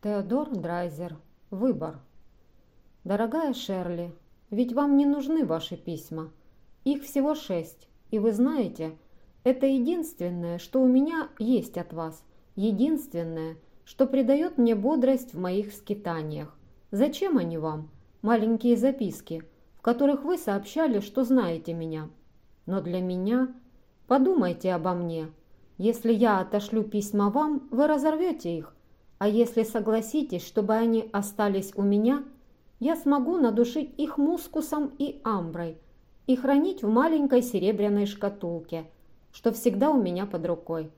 Теодор Драйзер. Выбор. Дорогая Шерли, ведь вам не нужны ваши письма. Их всего шесть, и вы знаете, это единственное, что у меня есть от вас, единственное, что придает мне бодрость в моих скитаниях. Зачем они вам? Маленькие записки, в которых вы сообщали, что знаете меня. Но для меня... Подумайте обо мне. Если я отошлю письма вам, вы разорвете их, а если согласитесь, чтобы они остались у меня, я смогу надушить их мускусом и амброй и хранить в маленькой серебряной шкатулке, что всегда у меня под рукой.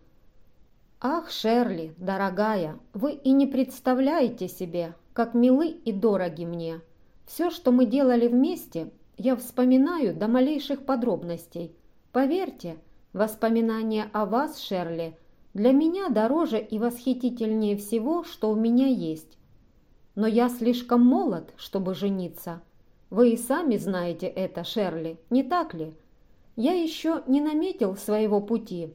Ах, Шерли, дорогая, вы и не представляете себе, как милы и дороги мне. Все, что мы делали вместе, я вспоминаю до малейших подробностей. Поверьте, воспоминания о вас, Шерли – для меня дороже и восхитительнее всего, что у меня есть. Но я слишком молод, чтобы жениться. Вы и сами знаете это, Шерли, не так ли? Я еще не наметил своего пути.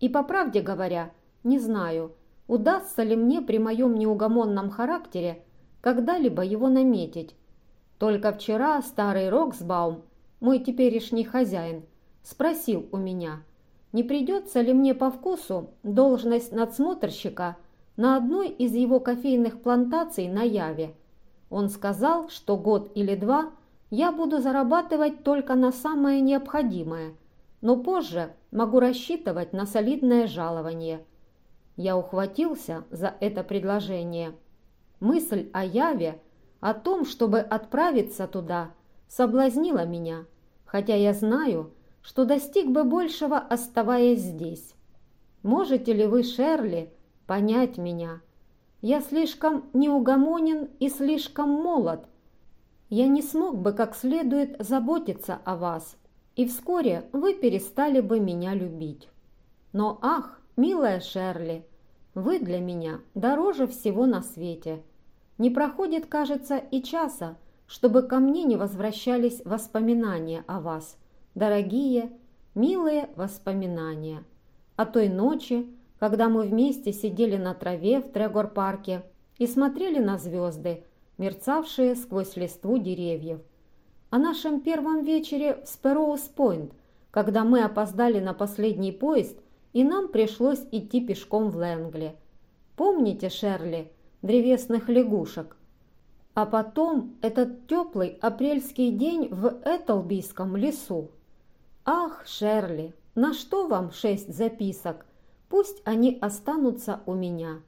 И, по правде говоря, не знаю, удастся ли мне при моем неугомонном характере когда-либо его наметить. Только вчера старый Роксбаум, мой теперешний хозяин, спросил у меня – не придется ли мне по вкусу должность надсмотрщика на одной из его кофейных плантаций на Яве. Он сказал, что год или два я буду зарабатывать только на самое необходимое, но позже могу рассчитывать на солидное жалование. Я ухватился за это предложение. Мысль о Яве, о том, чтобы отправиться туда, соблазнила меня, хотя я знаю, что достиг бы большего, оставаясь здесь. Можете ли вы, Шерли, понять меня? Я слишком неугомонен и слишком молод. Я не смог бы как следует заботиться о вас, и вскоре вы перестали бы меня любить. Но ах, милая Шерли, вы для меня дороже всего на свете. Не проходит, кажется, и часа, чтобы ко мне не возвращались воспоминания о вас дорогие, милые воспоминания о той ночи, когда мы вместе сидели на траве в Трегор-парке и смотрели на звезды, мерцавшие сквозь листву деревьев. О нашем первом вечере в Спэроус-Пойнт, когда мы опоздали на последний поезд и нам пришлось идти пешком в Лэнгли. Помните, Шерли, древесных лягушек? А потом этот теплый апрельский день в Этелбийском лесу. «Ах, Шерли, на что вам шесть записок? Пусть они останутся у меня.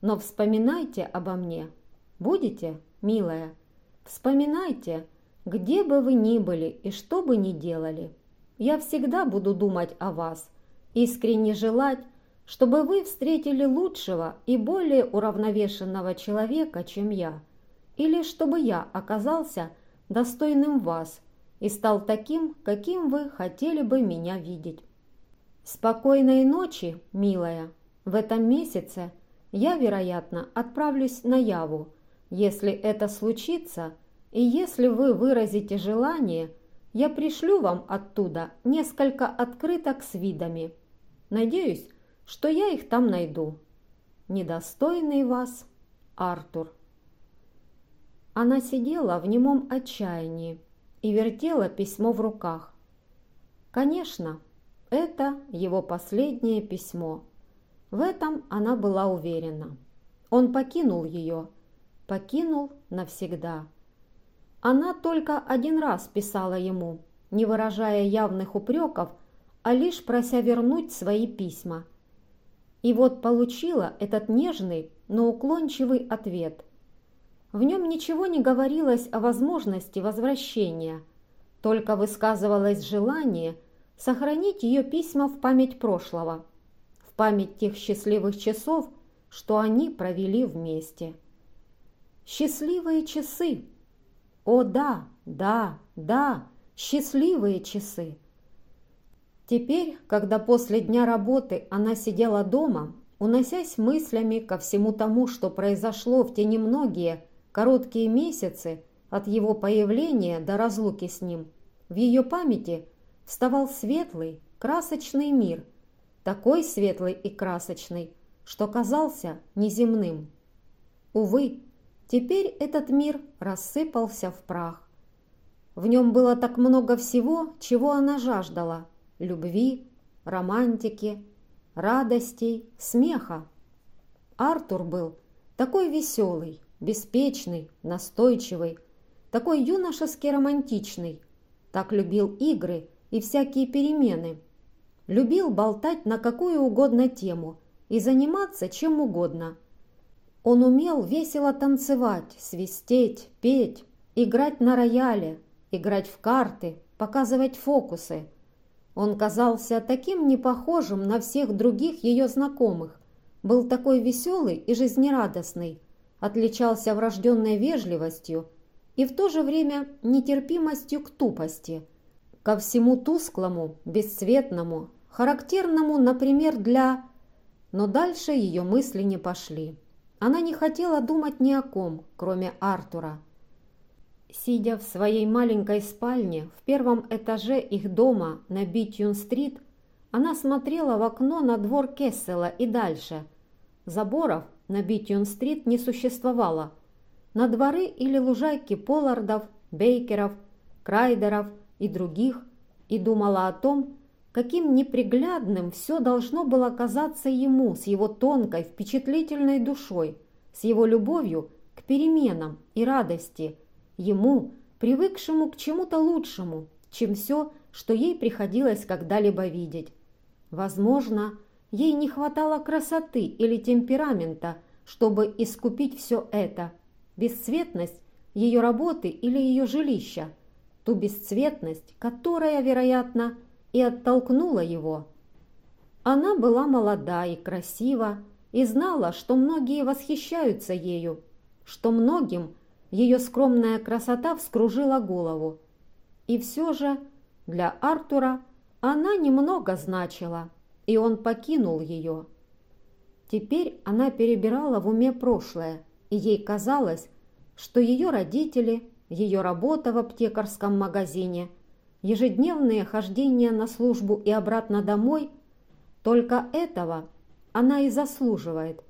Но вспоминайте обо мне. Будете, милая? Вспоминайте, где бы вы ни были и что бы ни делали. Я всегда буду думать о вас, искренне желать, чтобы вы встретили лучшего и более уравновешенного человека, чем я, или чтобы я оказался достойным вас – и стал таким, каким вы хотели бы меня видеть. Спокойной ночи, милая. В этом месяце я, вероятно, отправлюсь на Яву. Если это случится, и если вы выразите желание, я пришлю вам оттуда несколько открыток с видами. Надеюсь, что я их там найду. Недостойный вас Артур. Она сидела в немом отчаянии, и вертела письмо в руках. Конечно, это его последнее письмо. В этом она была уверена. Он покинул ее, покинул навсегда. Она только один раз писала ему, не выражая явных упреков, а лишь прося вернуть свои письма. И вот получила этот нежный, но уклончивый ответ – в нем ничего не говорилось о возможности возвращения, только высказывалось желание сохранить ее письма в память прошлого, в память тех счастливых часов, что они провели вместе. Счастливые часы! О да, да, да, счастливые часы! Теперь, когда после дня работы она сидела дома, уносясь мыслями ко всему тому, что произошло в те немногие, короткие месяцы от его появления до разлуки с ним, в ее памяти вставал светлый, красочный мир, такой светлый и красочный, что казался неземным. Увы, теперь этот мир рассыпался в прах. В нем было так много всего, чего она жаждала – любви, романтики, радостей, смеха. Артур был такой веселый, беспечный, настойчивый, такой юношески романтичный, так любил игры и всякие перемены. Любил болтать на какую угодно тему и заниматься чем угодно. Он умел весело танцевать, свистеть, петь, играть на рояле, играть в карты, показывать фокусы. Он казался таким непохожим на всех других ее знакомых, был такой веселый и жизнерадостный, отличался врожденной вежливостью и в то же время нетерпимостью к тупости, ко всему тусклому, бесцветному, характерному, например, для... Но дальше ее мысли не пошли. Она не хотела думать ни о ком, кроме Артура. Сидя в своей маленькой спальне в первом этаже их дома на Битюн-стрит, она смотрела в окно на двор Кессела и дальше. Заборов на Битюн-стрит не существовало. На дворы или лужайки Поллардов, Бейкеров, Крайдеров и других, и думала о том, каким неприглядным все должно было казаться ему с его тонкой, впечатлительной душой, с его любовью к переменам и радости, ему, привыкшему к чему-то лучшему, чем все, что ей приходилось когда-либо видеть. Возможно, Ей не хватало красоты или темперамента, чтобы искупить все это. Бесцветность ее работы или ее жилища. Ту бесцветность, которая, вероятно, и оттолкнула его. Она была молода и красива, и знала, что многие восхищаются ею, что многим ее скромная красота вскружила голову. И все же для Артура она немного значила – и он покинул ее. Теперь она перебирала в уме прошлое, и ей казалось, что ее родители, ее работа в аптекарском магазине, ежедневные хождения на службу и обратно домой, только этого она и заслуживает.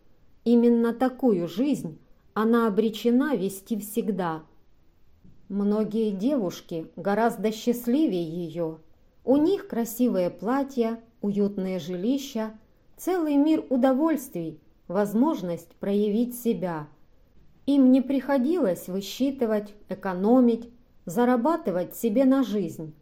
Именно такую жизнь она обречена вести всегда. Многие девушки гораздо счастливее ее. У них красивые платья, уютное жилище, целый мир удовольствий, возможность проявить себя. Им не приходилось высчитывать, экономить, зарабатывать себе на жизнь.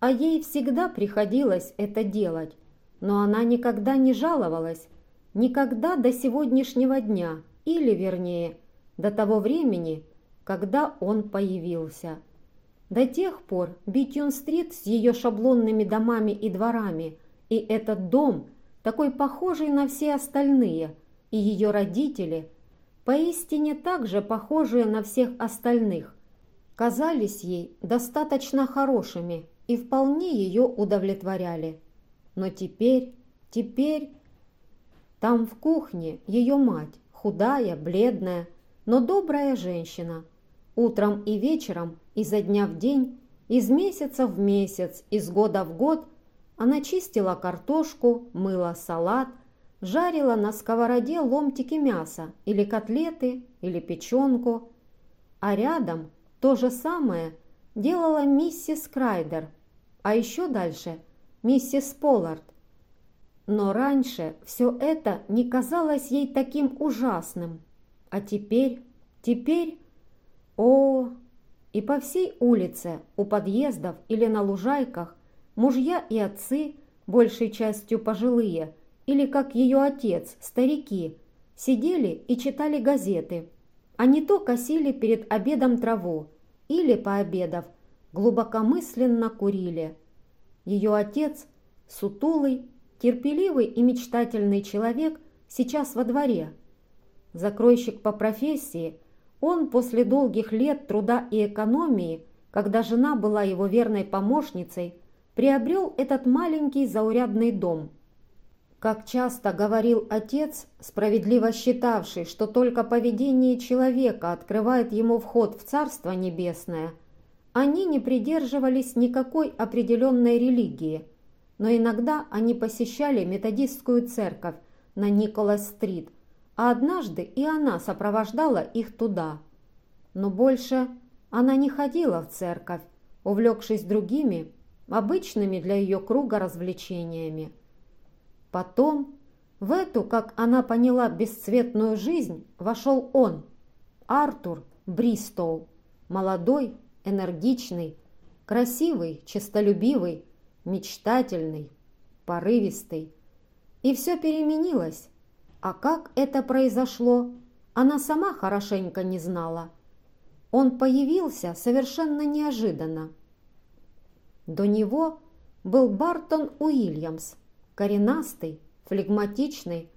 А ей всегда приходилось это делать, но она никогда не жаловалась, никогда до сегодняшнего дня, или, вернее, до того времени, когда он появился. До тех пор Битюн-стрит с ее шаблонными домами и дворами и этот дом, такой похожий на все остальные, и ее родители, поистине также похожие на всех остальных, казались ей достаточно хорошими и вполне ее удовлетворяли. Но теперь, теперь... Там в кухне ее мать, худая, бледная, но добрая женщина. Утром и вечером, изо дня в день, из месяца в месяц, из года в год она чистила картошку, мыла салат, жарила на сковороде ломтики мяса или котлеты, или печенку. А рядом то же самое делала миссис Крайдер, а еще дальше миссис Поллард. Но раньше все это не казалось ей таким ужасным. А теперь, теперь, о, и по всей улице, у подъездов или на лужайках Мужья и отцы, большей частью пожилые, или как ее отец, старики, сидели и читали газеты, а не то косили перед обедом траву или, пообедав, глубокомысленно курили. Ее отец, сутулый, терпеливый и мечтательный человек, сейчас во дворе. Закройщик по профессии, он после долгих лет труда и экономии, когда жена была его верной помощницей, приобрел этот маленький заурядный дом. Как часто говорил отец, справедливо считавший, что только поведение человека открывает ему вход в Царство Небесное, они не придерживались никакой определенной религии, но иногда они посещали методистскую церковь на Николас-стрит, а однажды и она сопровождала их туда. Но больше она не ходила в церковь, увлекшись другими, обычными для ее круга развлечениями. Потом в эту, как она поняла, бесцветную жизнь вошел он, Артур Бристоу, молодой, энергичный, красивый, честолюбивый, мечтательный, порывистый. И все переменилось. А как это произошло, она сама хорошенько не знала. Он появился совершенно неожиданно. До него был Бартон Уильямс, коренастый, флегматичный,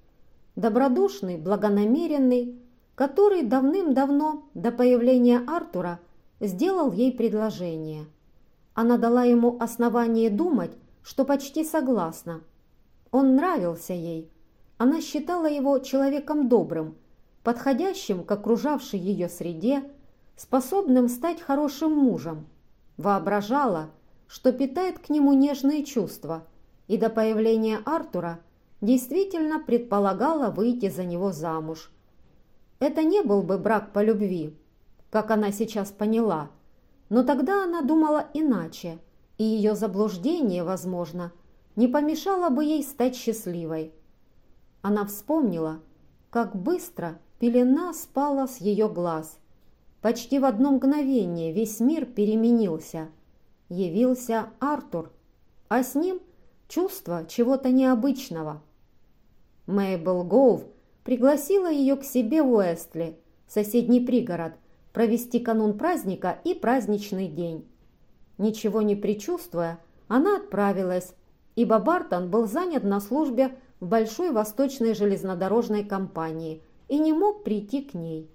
добродушный, благонамеренный, который давным-давно до появления Артура сделал ей предложение. Она дала ему основание думать, что почти согласна. Он нравился ей. Она считала его человеком добрым, подходящим к окружавшей ее среде, способным стать хорошим мужем. Воображала, что питает к нему нежные чувства, и до появления Артура действительно предполагала выйти за него замуж. Это не был бы брак по любви, как она сейчас поняла, но тогда она думала иначе, и ее заблуждение, возможно, не помешало бы ей стать счастливой. Она вспомнила, как быстро пелена спала с ее глаз. Почти в одно мгновение весь мир переменился – явился Артур, а с ним чувство чего-то необычного. Мейбл Гоув пригласила ее к себе в Уэстли, соседний пригород, провести канун праздника и праздничный день. Ничего не предчувствуя, она отправилась, ибо Бартон был занят на службе в Большой Восточной железнодорожной компании и не мог прийти к ней.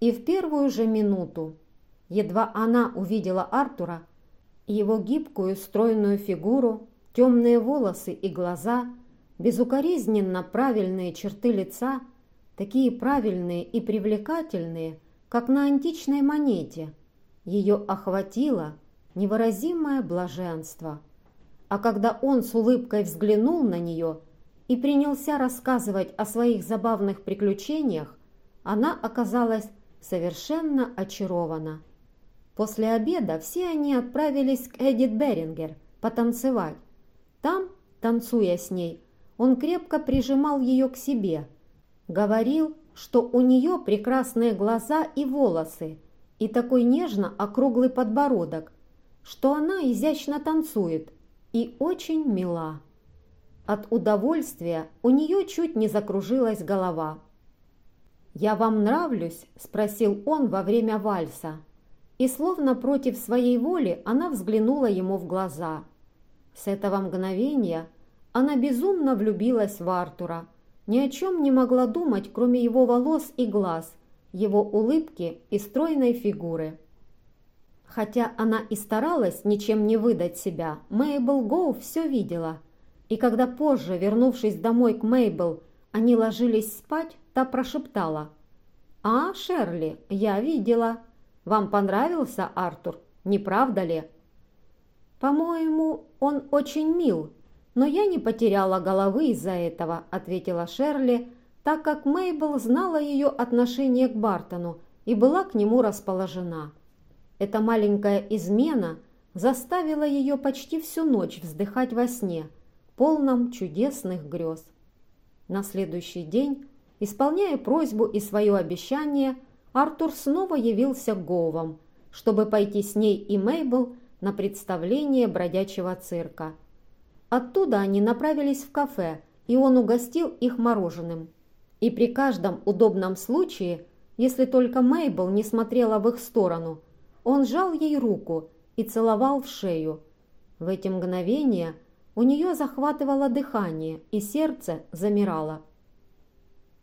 И в первую же минуту, едва она увидела Артура, его гибкую стройную фигуру, темные волосы и глаза, безукоризненно правильные черты лица, такие правильные и привлекательные, как на античной монете. Ее охватило невыразимое блаженство. А когда он с улыбкой взглянул на нее и принялся рассказывать о своих забавных приключениях, она оказалась совершенно очарована. После обеда все они отправились к Эдит Берингер потанцевать. Там, танцуя с ней, он крепко прижимал ее к себе. Говорил, что у нее прекрасные глаза и волосы, и такой нежно округлый подбородок, что она изящно танцует и очень мила. От удовольствия у нее чуть не закружилась голова. «Я вам нравлюсь?» – спросил он во время вальса и словно против своей воли она взглянула ему в глаза. С этого мгновения она безумно влюбилась в Артура, ни о чем не могла думать, кроме его волос и глаз, его улыбки и стройной фигуры. Хотя она и старалась ничем не выдать себя, Мейбл Гоу все видела. И когда позже, вернувшись домой к Мейбл, они ложились спать, та прошептала. «А, Шерли, я видела. Вам понравился Артур, не правда ли?» «По-моему, он очень мил, но я не потеряла головы из-за этого», ответила Шерли, так как Мейбл знала ее отношение к Бартону и была к нему расположена. Эта маленькая измена заставила ее почти всю ночь вздыхать во сне, полном чудесных грез. На следующий день, исполняя просьбу и свое обещание, Артур снова явился Говом, чтобы пойти с ней и Мейбл на представление бродячего цирка. Оттуда они направились в кафе, и он угостил их мороженым. И при каждом удобном случае, если только Мейбл не смотрела в их сторону, он жал ей руку и целовал в шею. В эти мгновения у нее захватывало дыхание, и сердце замирало.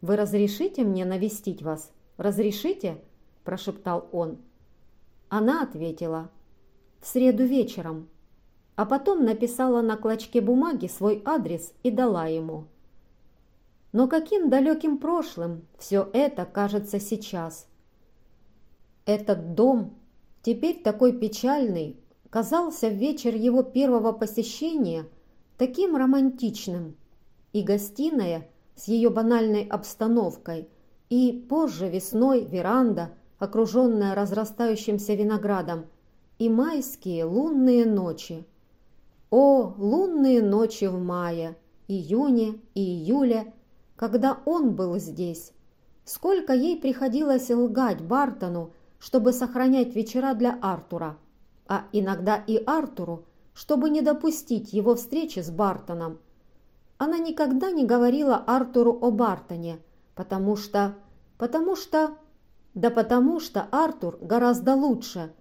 «Вы разрешите мне навестить вас?» «Разрешите?» – прошептал он. Она ответила «В среду вечером», а потом написала на клочке бумаги свой адрес и дала ему. Но каким далеким прошлым все это кажется сейчас? Этот дом, теперь такой печальный, казался в вечер его первого посещения таким романтичным, и гостиная с ее банальной обстановкой, и позже весной веранда, окруженная разрастающимся виноградом, и майские лунные ночи. О, лунные ночи в мае, июне и июле, когда он был здесь. Сколько ей приходилось лгать Бартону, чтобы сохранять вечера для Артура, а иногда и Артуру, чтобы не допустить его встречи с Бартоном. Она никогда не говорила Артуру о Бартоне, потому что... потому что... да потому что Артур гораздо лучше.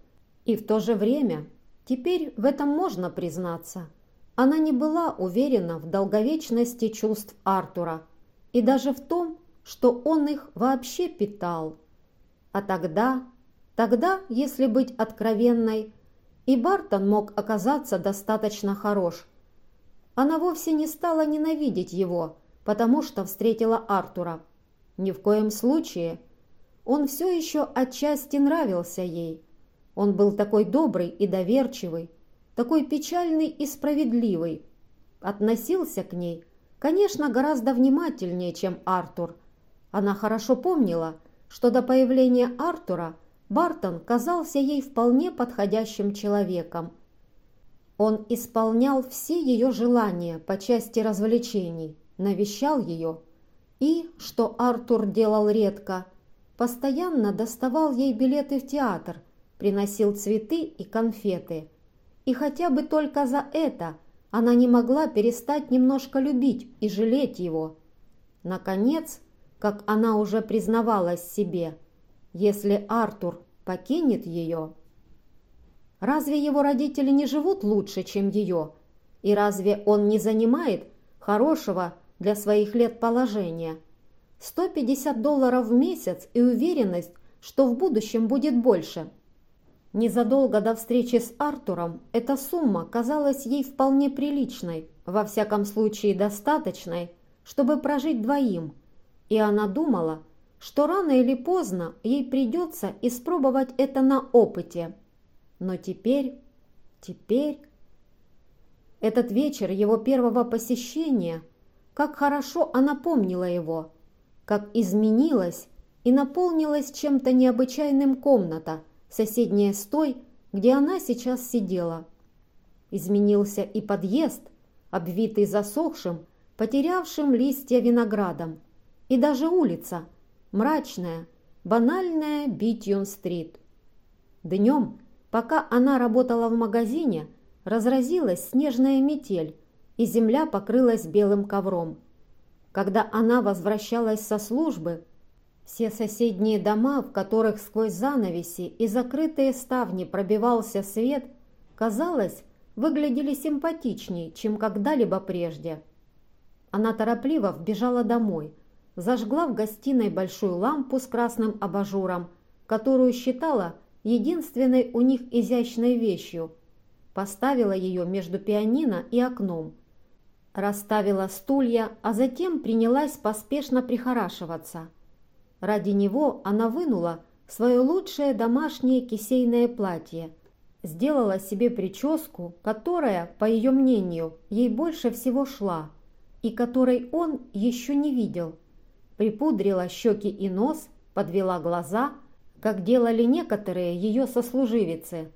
И в то же время, теперь в этом можно признаться, она не была уверена в долговечности чувств Артура и даже в том, что он их вообще питал. А тогда, тогда, если быть откровенной, и Бартон мог оказаться достаточно хорош. Она вовсе не стала ненавидеть его, потому что встретила Артура. Ни в коем случае. Он все еще отчасти нравился ей. Он был такой добрый и доверчивый, такой печальный и справедливый. Относился к ней, конечно, гораздо внимательнее, чем Артур. Она хорошо помнила, что до появления Артура – Бартон казался ей вполне подходящим человеком. Он исполнял все ее желания по части развлечений, навещал ее и, что Артур делал редко, постоянно доставал ей билеты в театр, приносил цветы и конфеты. И хотя бы только за это она не могла перестать немножко любить и жалеть его. Наконец, как она уже признавалась себе – если Артур покинет ее. Разве его родители не живут лучше, чем ее? И разве он не занимает хорошего для своих лет положения? 150 долларов в месяц и уверенность, что в будущем будет больше. Незадолго до встречи с Артуром эта сумма казалась ей вполне приличной, во всяком случае достаточной, чтобы прожить двоим, и она думала, что рано или поздно ей придется испробовать это на опыте. Но теперь, теперь... Этот вечер его первого посещения, как хорошо она помнила его, как изменилась и наполнилась чем-то необычайным комната, соседняя с той, где она сейчас сидела. Изменился и подъезд, обвитый засохшим, потерявшим листья виноградом, и даже улица – мрачная, банальная Битьон-стрит. Днем, пока она работала в магазине, разразилась снежная метель, и земля покрылась белым ковром. Когда она возвращалась со службы, все соседние дома, в которых сквозь занавеси и закрытые ставни пробивался свет, казалось, выглядели симпатичнее, чем когда-либо прежде. Она торопливо вбежала домой – зажгла в гостиной большую лампу с красным абажуром, которую считала единственной у них изящной вещью, поставила ее между пианино и окном, расставила стулья, а затем принялась поспешно прихорашиваться. Ради него она вынула свое лучшее домашнее кисейное платье, сделала себе прическу, которая, по ее мнению, ей больше всего шла, и которой он еще не видел – припудрила щеки и нос, подвела глаза, как делали некоторые ее сослуживицы.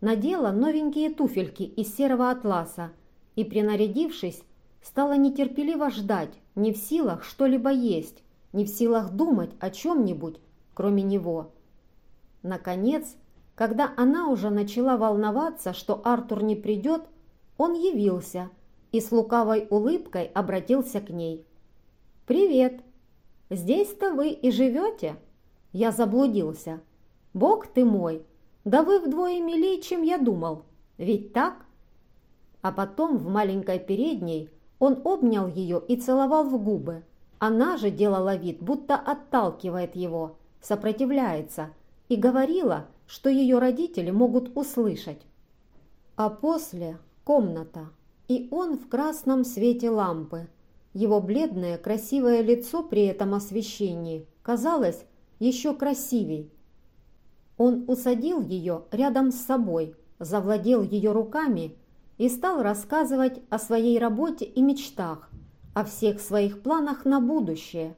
Надела новенькие туфельки из серого атласа и, принарядившись, стала нетерпеливо ждать, не в силах что-либо есть, не в силах думать о чем-нибудь, кроме него. Наконец, когда она уже начала волноваться, что Артур не придет, он явился и с лукавой улыбкой обратился к ней. «Привет!» Здесь-то вы и живете?» Я заблудился. «Бог ты мой! Да вы вдвое милее, чем я думал. Ведь так?» А потом в маленькой передней он обнял ее и целовал в губы. Она же делала вид, будто отталкивает его, сопротивляется, и говорила, что ее родители могут услышать. А после комната, и он в красном свете лампы – его бледное, красивое лицо при этом освещении казалось еще красивей. Он усадил ее рядом с собой, завладел ее руками и стал рассказывать о своей работе и мечтах, о всех своих планах на будущее.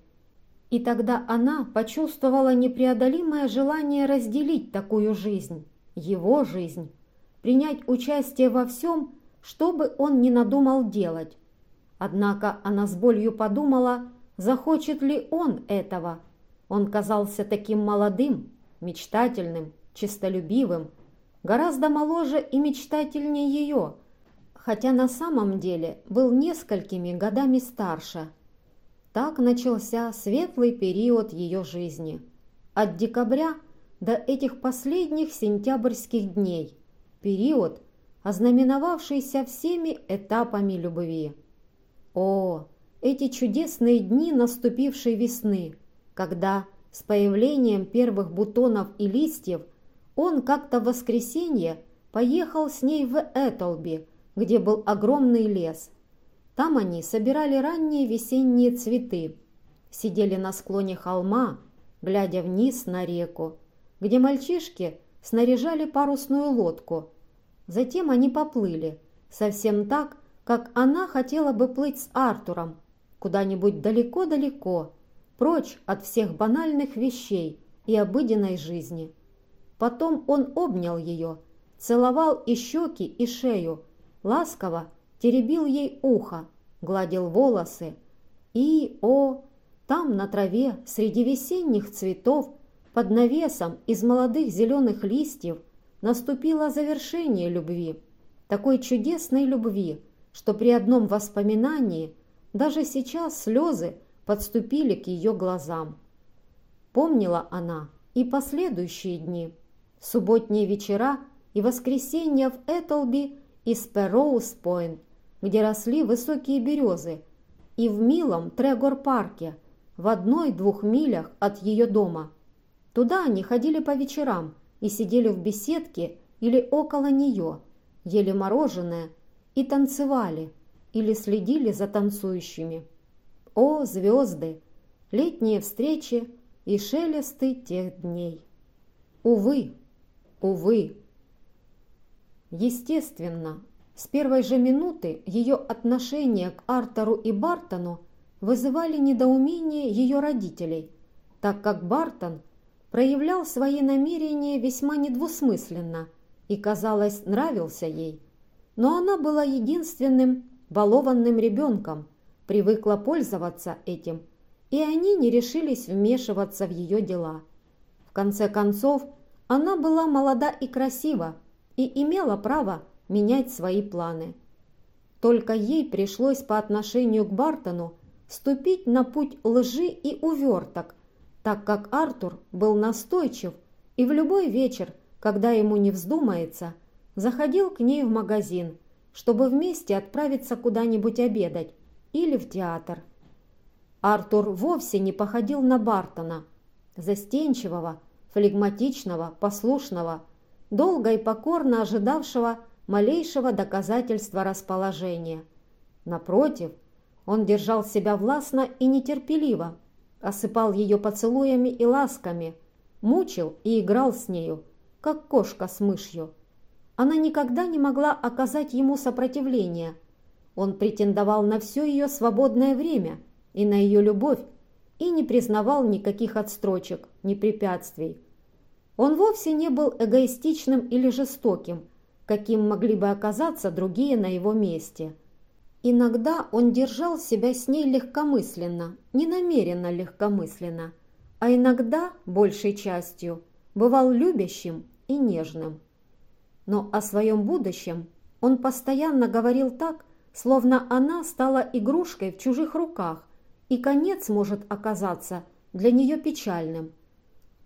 И тогда она почувствовала непреодолимое желание разделить такую жизнь, его жизнь, принять участие во всем, что бы он ни надумал делать. Однако она с болью подумала, захочет ли он этого. Он казался таким молодым, мечтательным, честолюбивым, гораздо моложе и мечтательнее ее, хотя на самом деле был несколькими годами старше. Так начался светлый период ее жизни. От декабря до этих последних сентябрьских дней. Период, ознаменовавшийся всеми этапами любви. О, эти чудесные дни наступившей весны, когда с появлением первых бутонов и листьев он как-то в воскресенье поехал с ней в Этолби, где был огромный лес. Там они собирали ранние весенние цветы, сидели на склоне холма, глядя вниз на реку, где мальчишки снаряжали парусную лодку. Затем они поплыли, совсем так, как она хотела бы плыть с Артуром, куда-нибудь далеко-далеко, прочь от всех банальных вещей и обыденной жизни. Потом он обнял ее, целовал и щеки, и шею, ласково теребил ей ухо, гладил волосы. И, о, там на траве среди весенних цветов под навесом из молодых зеленых листьев наступило завершение любви, такой чудесной любви, что при одном воспоминании даже сейчас слезы подступили к ее глазам. Помнила она и последующие дни, субботние вечера и воскресенья в Этлби и Спероус-Пойнт, где росли высокие березы, и в милом Трегор-парке, в одной-двух милях от ее дома. Туда они ходили по вечерам и сидели в беседке или около нее, ели мороженое и танцевали или следили за танцующими. О, звезды! Летние встречи и шелесты тех дней! Увы, увы! Естественно, с первой же минуты ее отношения к Артеру и Бартону вызывали недоумение ее родителей, так как Бартон проявлял свои намерения весьма недвусмысленно и, казалось, нравился ей. Но она была единственным балованным ребенком, привыкла пользоваться этим, и они не решились вмешиваться в ее дела. В конце концов, она была молода и красива и имела право менять свои планы. Только ей пришлось по отношению к Бартону ступить на путь лжи и уверток, так как Артур был настойчив и в любой вечер, когда ему не вздумается, заходил к ней в магазин, чтобы вместе отправиться куда-нибудь обедать или в театр. Артур вовсе не походил на Бартона, застенчивого, флегматичного, послушного, долго и покорно ожидавшего малейшего доказательства расположения. Напротив, он держал себя властно и нетерпеливо, осыпал ее поцелуями и ласками, мучил и играл с нею, как кошка с мышью. Она никогда не могла оказать ему сопротивления. Он претендовал на все ее свободное время и на ее любовь и не признавал никаких отстрочек, ни препятствий. Он вовсе не был эгоистичным или жестоким – каким могли бы оказаться другие на его месте. Иногда он держал себя с ней легкомысленно, не намеренно легкомысленно, а иногда, большей частью, бывал любящим и нежным. Но о своем будущем он постоянно говорил так, словно она стала игрушкой в чужих руках, и конец может оказаться для нее печальным.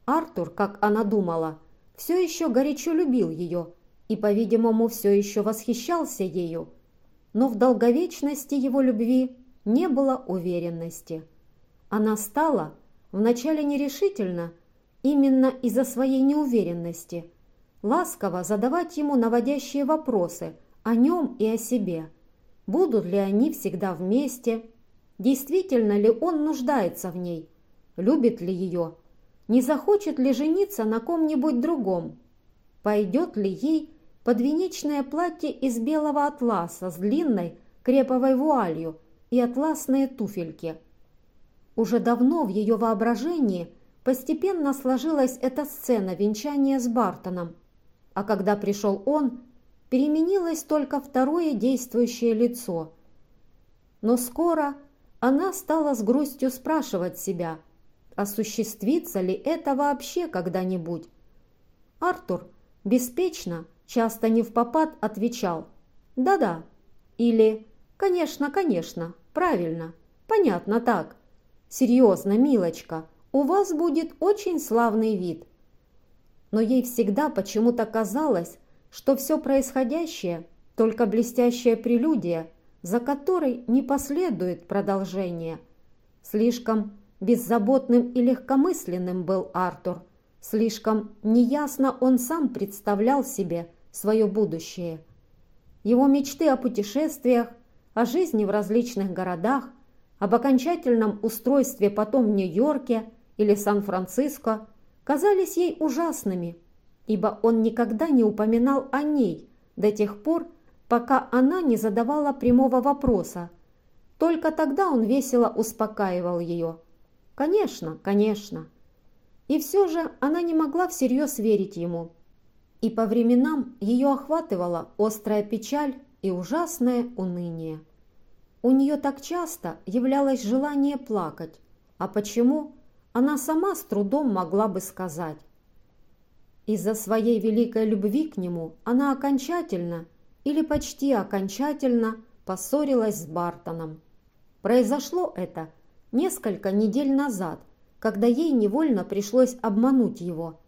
Артур, как она думала, все еще горячо любил ее, и, по-видимому, все еще восхищался ею, но в долговечности его любви не было уверенности. Она стала вначале нерешительно, именно из-за своей неуверенности, ласково задавать ему наводящие вопросы о нем и о себе. Будут ли они всегда вместе? Действительно ли он нуждается в ней? Любит ли ее? Не захочет ли жениться на ком-нибудь другом? Пойдет ли ей подвенечное платье из белого атласа с длинной креповой вуалью и атласные туфельки. Уже давно в ее воображении постепенно сложилась эта сцена венчания с Бартоном, а когда пришел он, переменилось только второе действующее лицо. Но скоро она стала с грустью спрашивать себя, осуществится ли это вообще когда-нибудь. Артур беспечно, часто не в попад, отвечал «Да-да» или «Конечно, конечно, правильно, понятно так. Серьезно, милочка, у вас будет очень славный вид». Но ей всегда почему-то казалось, что все происходящее – только блестящая прелюдия, за которой не последует продолжение. Слишком беззаботным и легкомысленным был Артур, слишком неясно он сам представлял себе свое будущее. Его мечты о путешествиях, о жизни в различных городах, об окончательном устройстве потом в Нью-Йорке или Сан-Франциско казались ей ужасными – ибо он никогда не упоминал о ней до тех пор, пока она не задавала прямого вопроса. Только тогда он весело успокаивал ее. «Конечно, конечно». И все же она не могла всерьез верить ему. И по временам ее охватывала острая печаль и ужасное уныние. У нее так часто являлось желание плакать, а почему, она сама с трудом могла бы сказать. Из-за своей великой любви к нему она окончательно или почти окончательно поссорилась с Бартоном. Произошло это несколько недель назад, когда ей невольно пришлось обмануть его.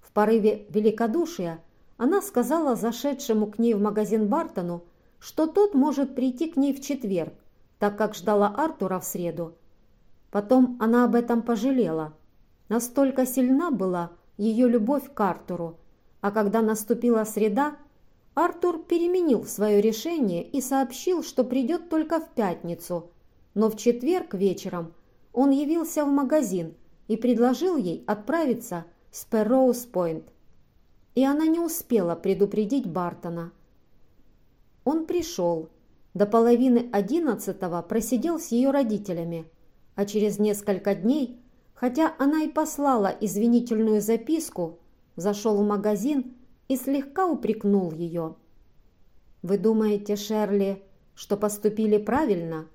В порыве великодушия она сказала зашедшему к ней в магазин Бартону, что тот может прийти к ней в четверг, так как ждала Артура в среду. Потом она об этом пожалела. Настолько сильна была ее любовь к Артуру, а когда наступила среда, Артур переменил свое решение и сообщил, что придет только в пятницу, но в четверг вечером он явился в магазин и предложил ей отправиться с Перроуз-Пойнт. И она не успела предупредить Бартона. Он пришел, до половины одиннадцатого просидел с ее родителями, а через несколько дней Хотя она и послала извинительную записку, зашел в магазин и слегка упрекнул ее. «Вы думаете, Шерли, что поступили правильно?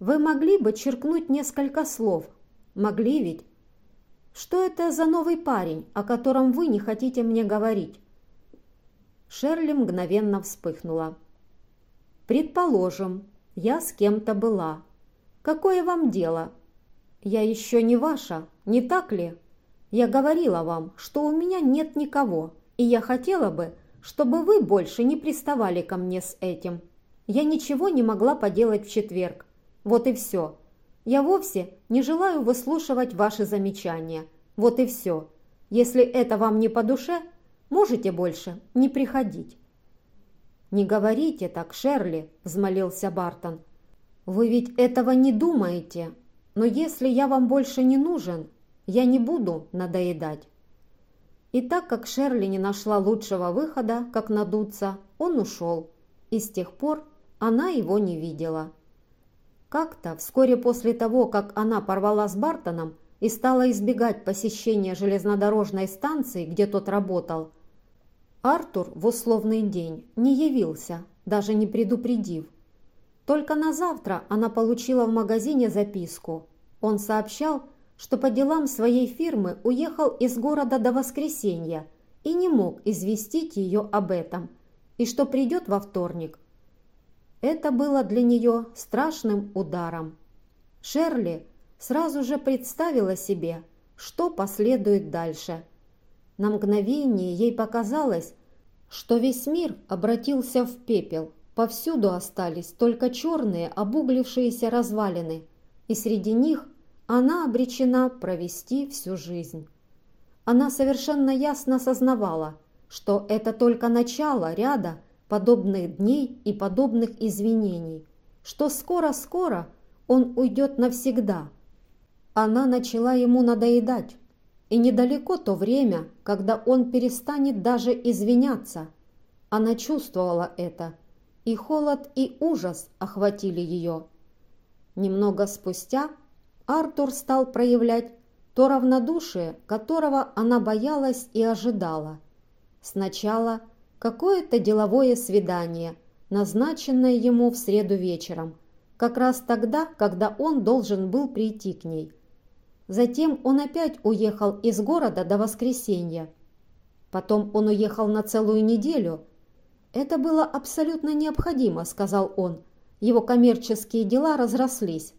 Вы могли бы черкнуть несколько слов. Могли ведь? Что это за новый парень, о котором вы не хотите мне говорить?» Шерли мгновенно вспыхнула. «Предположим, я с кем-то была. Какое вам дело?» «Я еще не ваша, не так ли? Я говорила вам, что у меня нет никого, и я хотела бы, чтобы вы больше не приставали ко мне с этим. Я ничего не могла поделать в четверг. Вот и все. Я вовсе не желаю выслушивать ваши замечания. Вот и все. Если это вам не по душе, можете больше не приходить». «Не говорите так, Шерли», – взмолился Бартон. «Вы ведь этого не думаете, но если я вам больше не нужен, я не буду надоедать». И так как Шерли не нашла лучшего выхода, как надуться, он ушел, и с тех пор она его не видела. Как-то, вскоре после того, как она порвала с Бартоном и стала избегать посещения железнодорожной станции, где тот работал, Артур в условный день не явился, даже не предупредив. Только на завтра она получила в магазине записку. Он сообщал, что по делам своей фирмы уехал из города до воскресенья и не мог известить ее об этом, и что придет во вторник. Это было для нее страшным ударом. Шерли сразу же представила себе, что последует дальше. На мгновение ей показалось, что весь мир обратился в пепел – Повсюду остались только черные обуглившиеся развалины, и среди них она обречена провести всю жизнь. Она совершенно ясно сознавала, что это только начало ряда подобных дней и подобных извинений, что скоро-скоро он уйдет навсегда. Она начала ему надоедать, и недалеко то время, когда он перестанет даже извиняться. Она чувствовала это – и холод, и ужас охватили ее. Немного спустя Артур стал проявлять то равнодушие, которого она боялась и ожидала. Сначала какое-то деловое свидание, назначенное ему в среду вечером, как раз тогда, когда он должен был прийти к ней. Затем он опять уехал из города до воскресенья. Потом он уехал на целую неделю. «Это было абсолютно необходимо», — сказал он. Его коммерческие дела разрослись.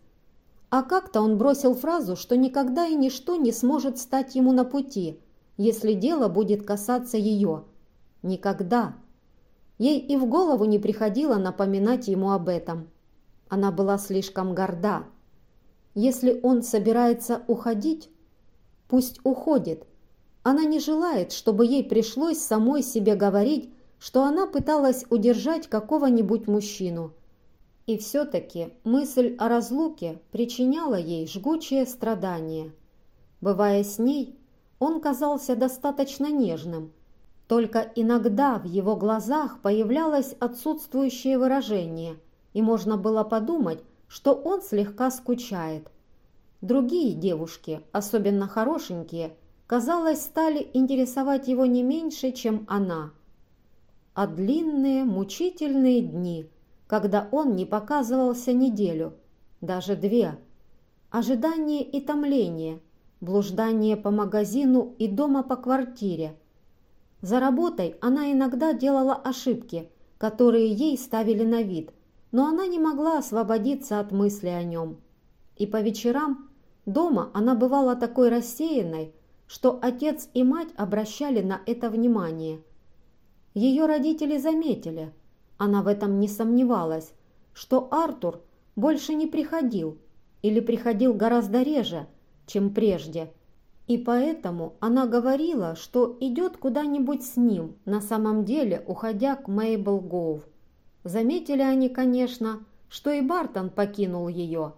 А как-то он бросил фразу, что никогда и ничто не сможет стать ему на пути, если дело будет касаться ее. Никогда. Ей и в голову не приходило напоминать ему об этом. Она была слишком горда. Если он собирается уходить, пусть уходит. Она не желает, чтобы ей пришлось самой себе говорить, что она пыталась удержать какого-нибудь мужчину – и все-таки мысль о разлуке причиняла ей жгучее страдание. Бывая с ней, он казался достаточно нежным, только иногда в его глазах появлялось отсутствующее выражение, и можно было подумать, что он слегка скучает. Другие девушки, особенно хорошенькие, казалось, стали интересовать его не меньше, чем она. А длинные, мучительные дни – когда он не показывался неделю, даже две. Ожидание и томление, блуждание по магазину и дома по квартире. За работой она иногда делала ошибки, которые ей ставили на вид, но она не могла освободиться от мысли о нем. И по вечерам дома она бывала такой рассеянной, что отец и мать обращали на это внимание. Ее родители заметили – она в этом не сомневалась, что Артур больше не приходил или приходил гораздо реже, чем прежде. И поэтому она говорила, что идет куда-нибудь с ним, на самом деле уходя к Мейбл Гоув. Заметили они, конечно, что и Бартон покинул ее.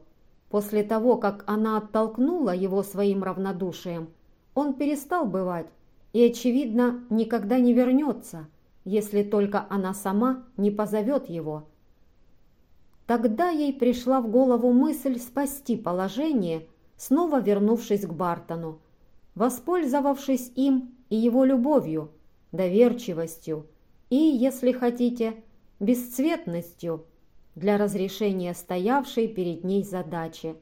После того, как она оттолкнула его своим равнодушием, он перестал бывать и, очевидно, никогда не вернется – если только она сама не позовет его. Тогда ей пришла в голову мысль спасти положение, снова вернувшись к Бартону, воспользовавшись им и его любовью, доверчивостью и, если хотите, бесцветностью для разрешения стоявшей перед ней задачи.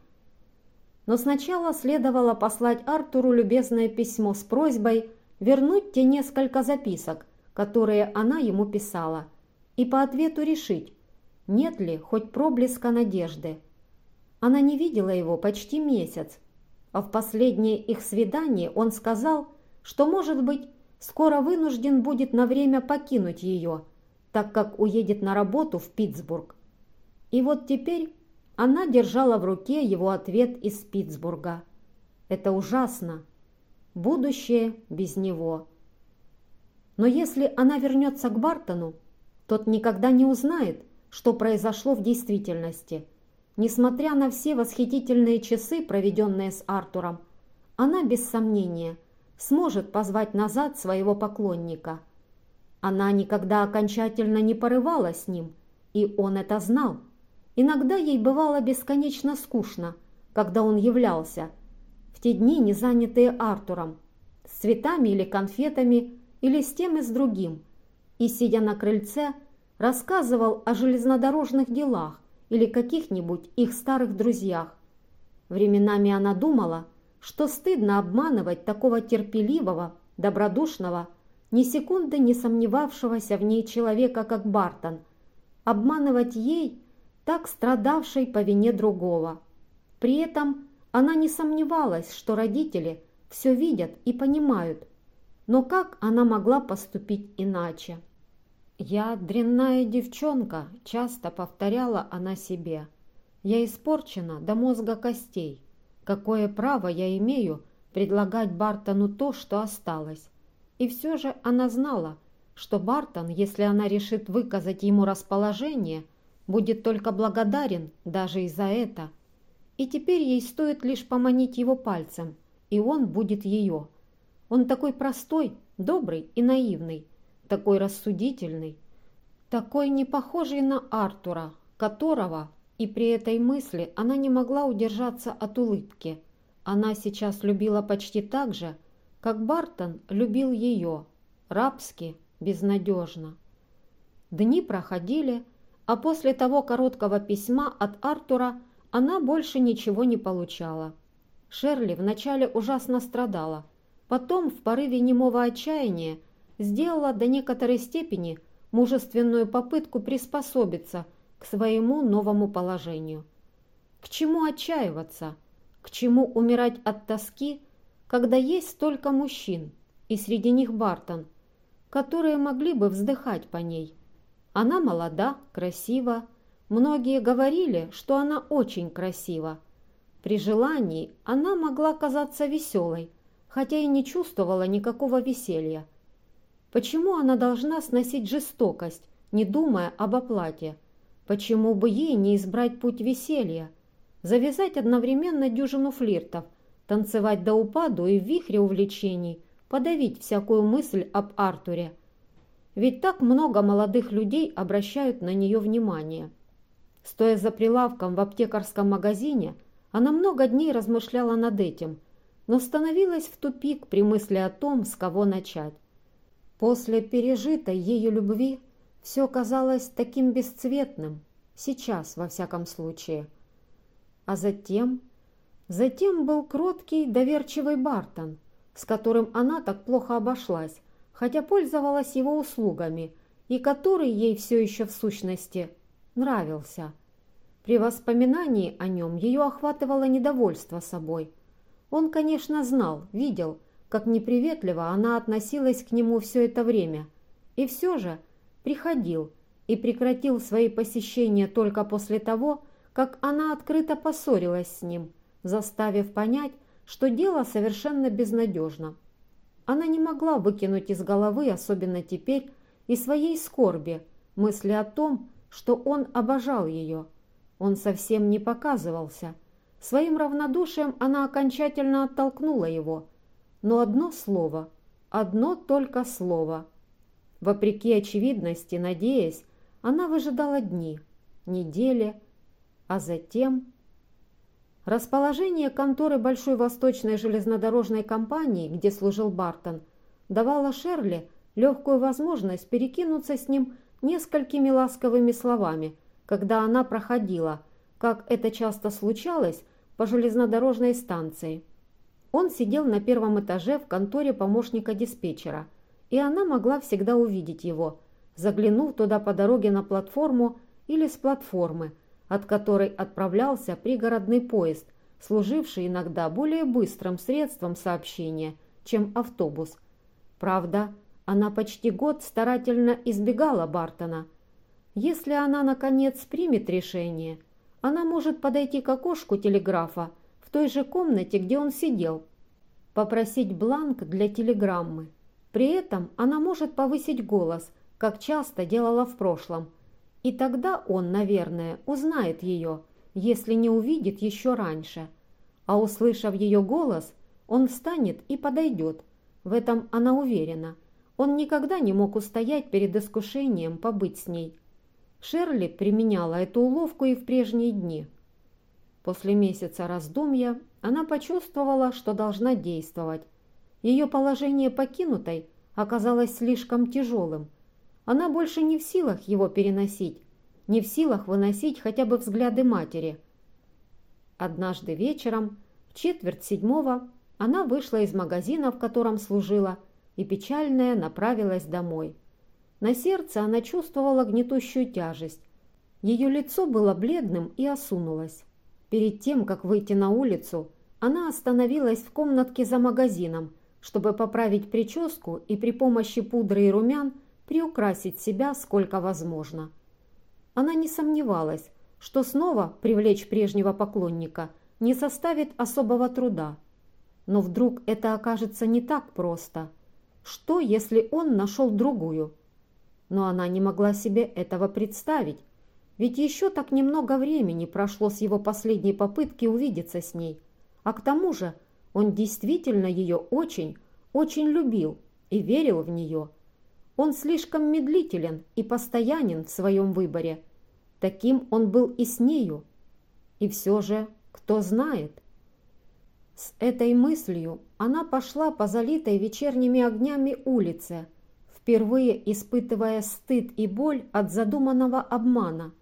Но сначала следовало послать Артуру любезное письмо с просьбой вернуть те несколько записок, которые она ему писала, и по ответу решить, нет ли хоть проблеска надежды. Она не видела его почти месяц, а в последнее их свидание он сказал, что, может быть, скоро вынужден будет на время покинуть ее, так как уедет на работу в Питтсбург. И вот теперь она держала в руке его ответ из Питтсбурга. Это ужасно. Будущее без него. Но если она вернется к Бартону, тот никогда не узнает, что произошло в действительности. Несмотря на все восхитительные часы, проведенные с Артуром, она, без сомнения, сможет позвать назад своего поклонника. Она никогда окончательно не порывала с ним, и он это знал. Иногда ей бывало бесконечно скучно, когда он являлся, в те дни, не занятые Артуром, с цветами или конфетами, или с тем и с другим, и, сидя на крыльце, рассказывал о железнодорожных делах или каких-нибудь их старых друзьях. Временами она думала, что стыдно обманывать такого терпеливого, добродушного, ни секунды не сомневавшегося в ней человека, как Бартон, обманывать ей, так страдавшей по вине другого. При этом она не сомневалась, что родители все видят и понимают – но как она могла поступить иначе? «Я дрянная девчонка», – часто повторяла она себе. «Я испорчена до мозга костей. Какое право я имею предлагать Бартону то, что осталось?» И все же она знала, что Бартон, если она решит выказать ему расположение, будет только благодарен даже и за это. И теперь ей стоит лишь поманить его пальцем, и он будет ее – он такой простой, добрый и наивный, такой рассудительный, такой не похожий на Артура, которого И при этой мысли она не могла удержаться от улыбки. Она сейчас любила почти так же, как Бартон любил ее, рабски, безнадежно. Дни проходили, а после того короткого письма от Артура она больше ничего не получала. Шерли вначале ужасно страдала, потом в порыве немого отчаяния сделала до некоторой степени мужественную попытку приспособиться к своему новому положению. К чему отчаиваться? К чему умирать от тоски, когда есть столько мужчин, и среди них Бартон, которые могли бы вздыхать по ней? Она молода, красива. Многие говорили, что она очень красива. При желании она могла казаться веселой, хотя и не чувствовала никакого веселья. Почему она должна сносить жестокость, не думая об оплате? Почему бы ей не избрать путь веселья? Завязать одновременно дюжину флиртов, танцевать до упаду и в вихре увлечений, подавить всякую мысль об Артуре. Ведь так много молодых людей обращают на нее внимание. Стоя за прилавком в аптекарском магазине, она много дней размышляла над этим, но становилась в тупик при мысли о том, с кого начать. После пережитой ею любви все казалось таким бесцветным, сейчас, во всяком случае. А затем... Затем был кроткий, доверчивый Бартон, с которым она так плохо обошлась, хотя пользовалась его услугами, и который ей все еще в сущности нравился. При воспоминании о нем ее охватывало недовольство собой. Он, конечно, знал, видел, как неприветливо она относилась к нему все это время, и все же приходил и прекратил свои посещения только после того, как она открыто поссорилась с ним, заставив понять, что дело совершенно безнадежно. Она не могла выкинуть из головы, особенно теперь, и своей скорби, мысли о том, что он обожал ее. Он совсем не показывался. Своим равнодушием она окончательно оттолкнула его. Но одно слово, одно только слово. Вопреки очевидности, надеясь, она выжидала дни, недели, а затем... Расположение конторы Большой Восточной железнодорожной компании, где служил Бартон, давало Шерли легкую возможность перекинуться с ним несколькими ласковыми словами, когда она проходила, как это часто случалось, по железнодорожной станции. Он сидел на первом этаже в конторе помощника диспетчера, и она могла всегда увидеть его, заглянув туда по дороге на платформу или с платформы – от которой отправлялся пригородный поезд, служивший иногда более быстрым средством сообщения, чем автобус. Правда, она почти год старательно избегала Бартона. Если она, наконец, примет решение, она может подойти к окошку телеграфа той же комнате, где он сидел, попросить бланк для телеграммы. При этом она может повысить голос, как часто делала в прошлом, и тогда он, наверное, узнает ее, если не увидит еще раньше. А услышав ее голос, он встанет и подойдет. В этом она уверена. Он никогда не мог устоять перед искушением побыть с ней. Шерли применяла эту уловку и в прежние дни. После месяца раздумья она почувствовала, что должна действовать. Ее положение покинутой оказалось слишком тяжелым, она больше не в силах его переносить, не в силах выносить хотя бы взгляды матери. Однажды вечером, в четверть седьмого, она вышла из магазина, в котором служила, и печальная направилась домой. На сердце она чувствовала гнетущую тяжесть. Ее лицо было бледным и осунулось. Перед тем, как выйти на улицу, она остановилась в комнатке за магазином, чтобы поправить прическу и при помощи пудры и румян – приукрасить себя сколько возможно. Она не сомневалась, что снова привлечь прежнего поклонника не составит особого труда. Но вдруг это окажется не так просто. Что, если он нашел другую? Но она не могла себе этого представить, ведь еще так немного времени прошло с его последней попытки увидеться с ней. А к тому же он действительно ее очень, очень любил и верил в нее – он слишком медлителен и постоянен в своем выборе. таким он был и с нею. И все же, кто знает? С этой мыслью она пошла по залитой вечерними огнями улице, впервые испытывая стыд и боль от задуманного обмана,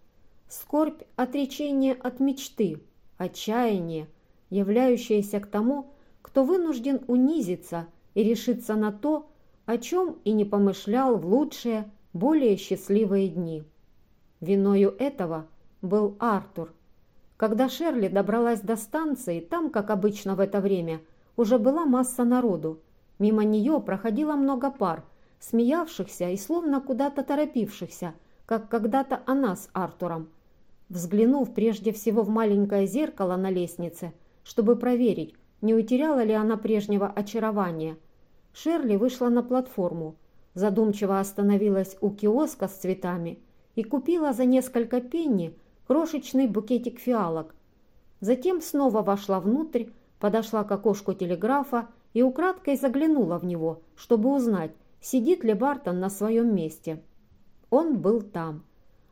скорбь отречения от мечты, отчаяние, являющееся к тому, кто вынужден унизиться и решиться на то, о чем и не помышлял в лучшие, более счастливые дни. Виною этого был Артур – когда Шерли добралась до станции, там, как обычно в это время, уже была масса народу. Мимо нее проходило много пар, смеявшихся и словно куда-то торопившихся, как когда-то она с Артуром. Взглянув прежде всего в маленькое зеркало на лестнице, чтобы проверить, не утеряла ли она прежнего очарования, Шерли вышла на платформу, задумчиво остановилась у киоска с цветами и купила за несколько пенни крошечный букетик фиалок. Затем снова вошла внутрь, подошла к окошку телеграфа и украдкой заглянула в него, чтобы узнать, сидит ли Бартон на своем месте. Он был там.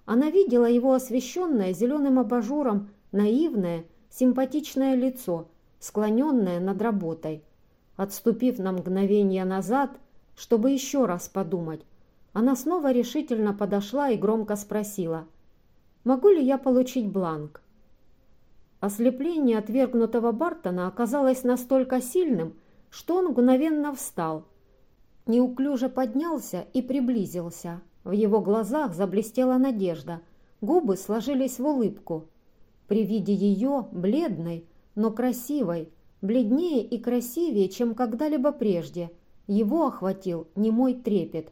Она видела его освещенное зеленым абажуром, наивное, симпатичное лицо, склоненное над работой. Отступив на мгновение назад, чтобы еще раз подумать, она снова решительно подошла и громко спросила – Могу ли я получить бланк? Ослепление отвергнутого Бартона оказалось настолько сильным, что он мгновенно встал, неуклюже поднялся и приблизился. В его глазах заблестела надежда, губы сложились в улыбку. При виде ее, бледной, но красивой, бледнее и красивее, чем когда-либо прежде, его охватил немой трепет.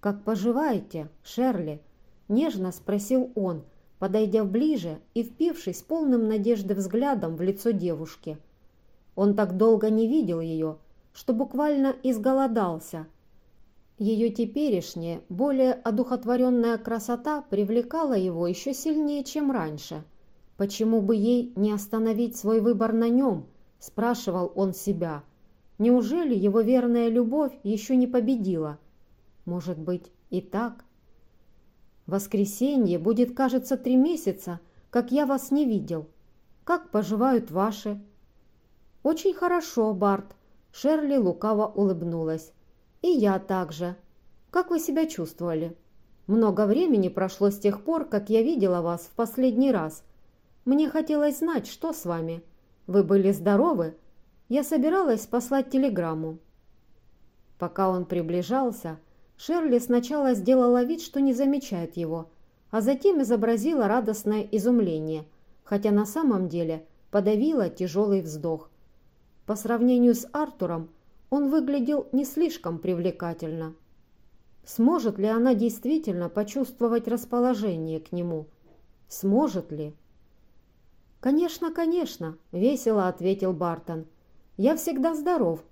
«Как поживаете, Шерли?» Нежно спросил он, подойдя ближе и впившись полным надежды взглядом в лицо девушки. Он так долго не видел ее, что буквально изголодался. Ее теперешняя, более одухотворенная красота привлекала его еще сильнее, чем раньше. Почему бы ей не остановить свой выбор на нем, спрашивал он себя. Неужели его верная любовь еще не победила? Может быть, и так? Воскресенье будет, кажется, три месяца, как я вас не видел. Как поживают ваши?» «Очень хорошо, Барт», — Шерли лукаво улыбнулась. «И я также. Как вы себя чувствовали? Много времени прошло с тех пор, как я видела вас в последний раз. Мне хотелось знать, что с вами. Вы были здоровы? Я собиралась послать телеграмму». Пока он приближался, Шерли сначала сделала вид, что не замечает его, а затем изобразила радостное изумление, хотя на самом деле подавила тяжелый вздох. По сравнению с Артуром он выглядел не слишком привлекательно. Сможет ли она действительно почувствовать расположение к нему? Сможет ли? «Конечно, конечно», — весело ответил Бартон. «Я всегда здоров.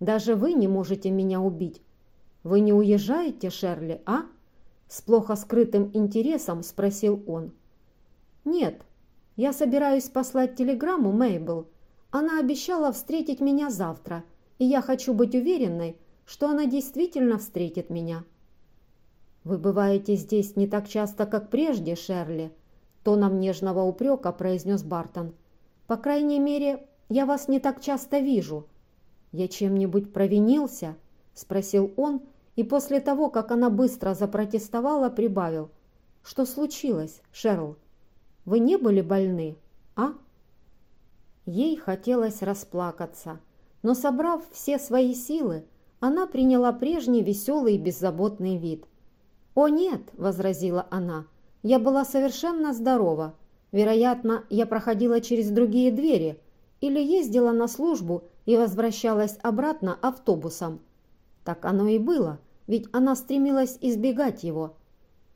Даже вы не можете меня убить. «Вы не уезжаете, Шерли, а?» С плохо скрытым интересом спросил он. «Нет, я собираюсь послать телеграмму Мейбл. Она обещала встретить меня завтра, и я хочу быть уверенной, что она действительно встретит меня». «Вы бываете здесь не так часто, как прежде, Шерли», тоном нежного упрека произнес Бартон. «По крайней мере, я вас не так часто вижу. Я чем-нибудь провинился?» – спросил он, и после того, как она быстро запротестовала, прибавил. «Что случилось, Шерл? Вы не были больны, а?» Ей хотелось расплакаться, но, собрав все свои силы, она приняла прежний веселый и беззаботный вид. «О нет!» – возразила она. «Я была совершенно здорова. Вероятно, я проходила через другие двери или ездила на службу и возвращалась обратно автобусом. Так оно и было ведь она стремилась избегать его.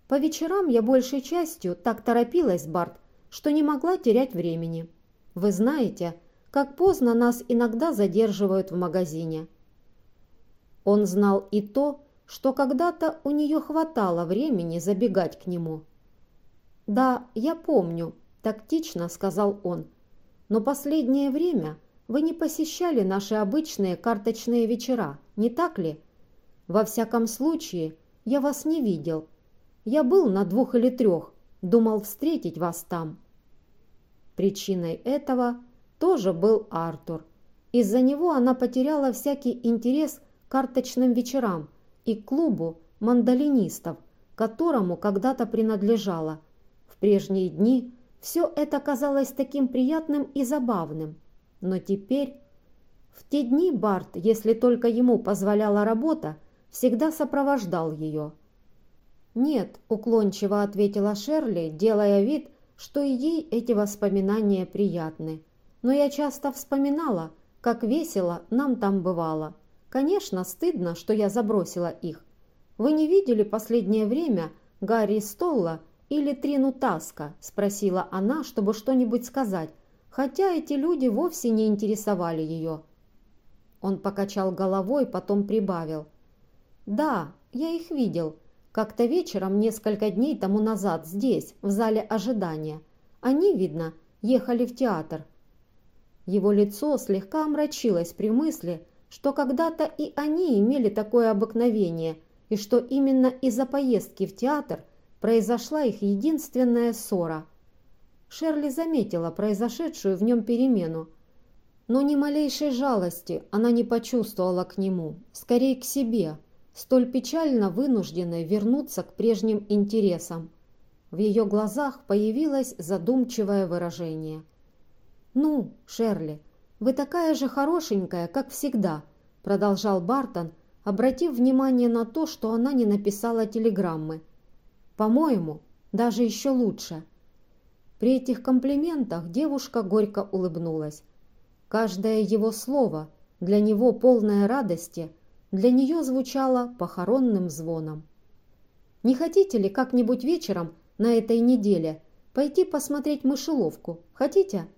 По вечерам я большей частью так торопилась, Барт, что не могла терять времени. Вы знаете, как поздно нас иногда задерживают в магазине. Он знал и то, что когда-то у нее хватало времени забегать к нему. «Да, я помню», – тактично сказал он. «Но последнее время вы не посещали наши обычные карточные вечера, не так ли?» Во всяком случае, я вас не видел. Я был на двух или трех, Думал встретить вас там». Причиной этого тоже был Артур. Из-за него она потеряла всякий интерес к карточным вечерам и к клубу мандолинистов, которому когда-то принадлежала. В прежние дни все это казалось таким приятным и забавным. Но теперь... В те дни Барт, если только ему позволяла работа, всегда сопровождал ее. «Нет», — уклончиво ответила Шерли, делая вид, что ей эти воспоминания приятны. Но я часто вспоминала, как весело нам там бывало. Конечно, стыдно, что я забросила их. Вы не видели последнее время Гарри Столла или Трину Таска?» – спросила она, чтобы что-нибудь сказать, хотя эти люди вовсе не интересовали ее. Он покачал головой, потом прибавил. «Да, я их видел. Как-то вечером несколько дней тому назад здесь, в зале ожидания. Они, видно, ехали в театр. Его лицо слегка омрачилось при мысли, что когда-то и они имели такое обыкновение, и что именно из-за поездки в театр произошла их единственная ссора. Шерли заметила произошедшую в нем перемену, но ни малейшей жалости она не почувствовала к нему, скорее к себе – столь печально вынужденной вернуться к прежним интересам. В ее глазах появилось задумчивое выражение. «Ну, Шерли, вы такая же хорошенькая, как всегда», продолжал Бартон, обратив внимание на то, что она не написала телеграммы. «По-моему, даже еще лучше». При этих комплиментах девушка горько улыбнулась. Каждое его слово, для него полное радости – для нее звучало похоронным звоном. «Не хотите ли как-нибудь вечером на этой неделе пойти посмотреть мышеловку? Хотите?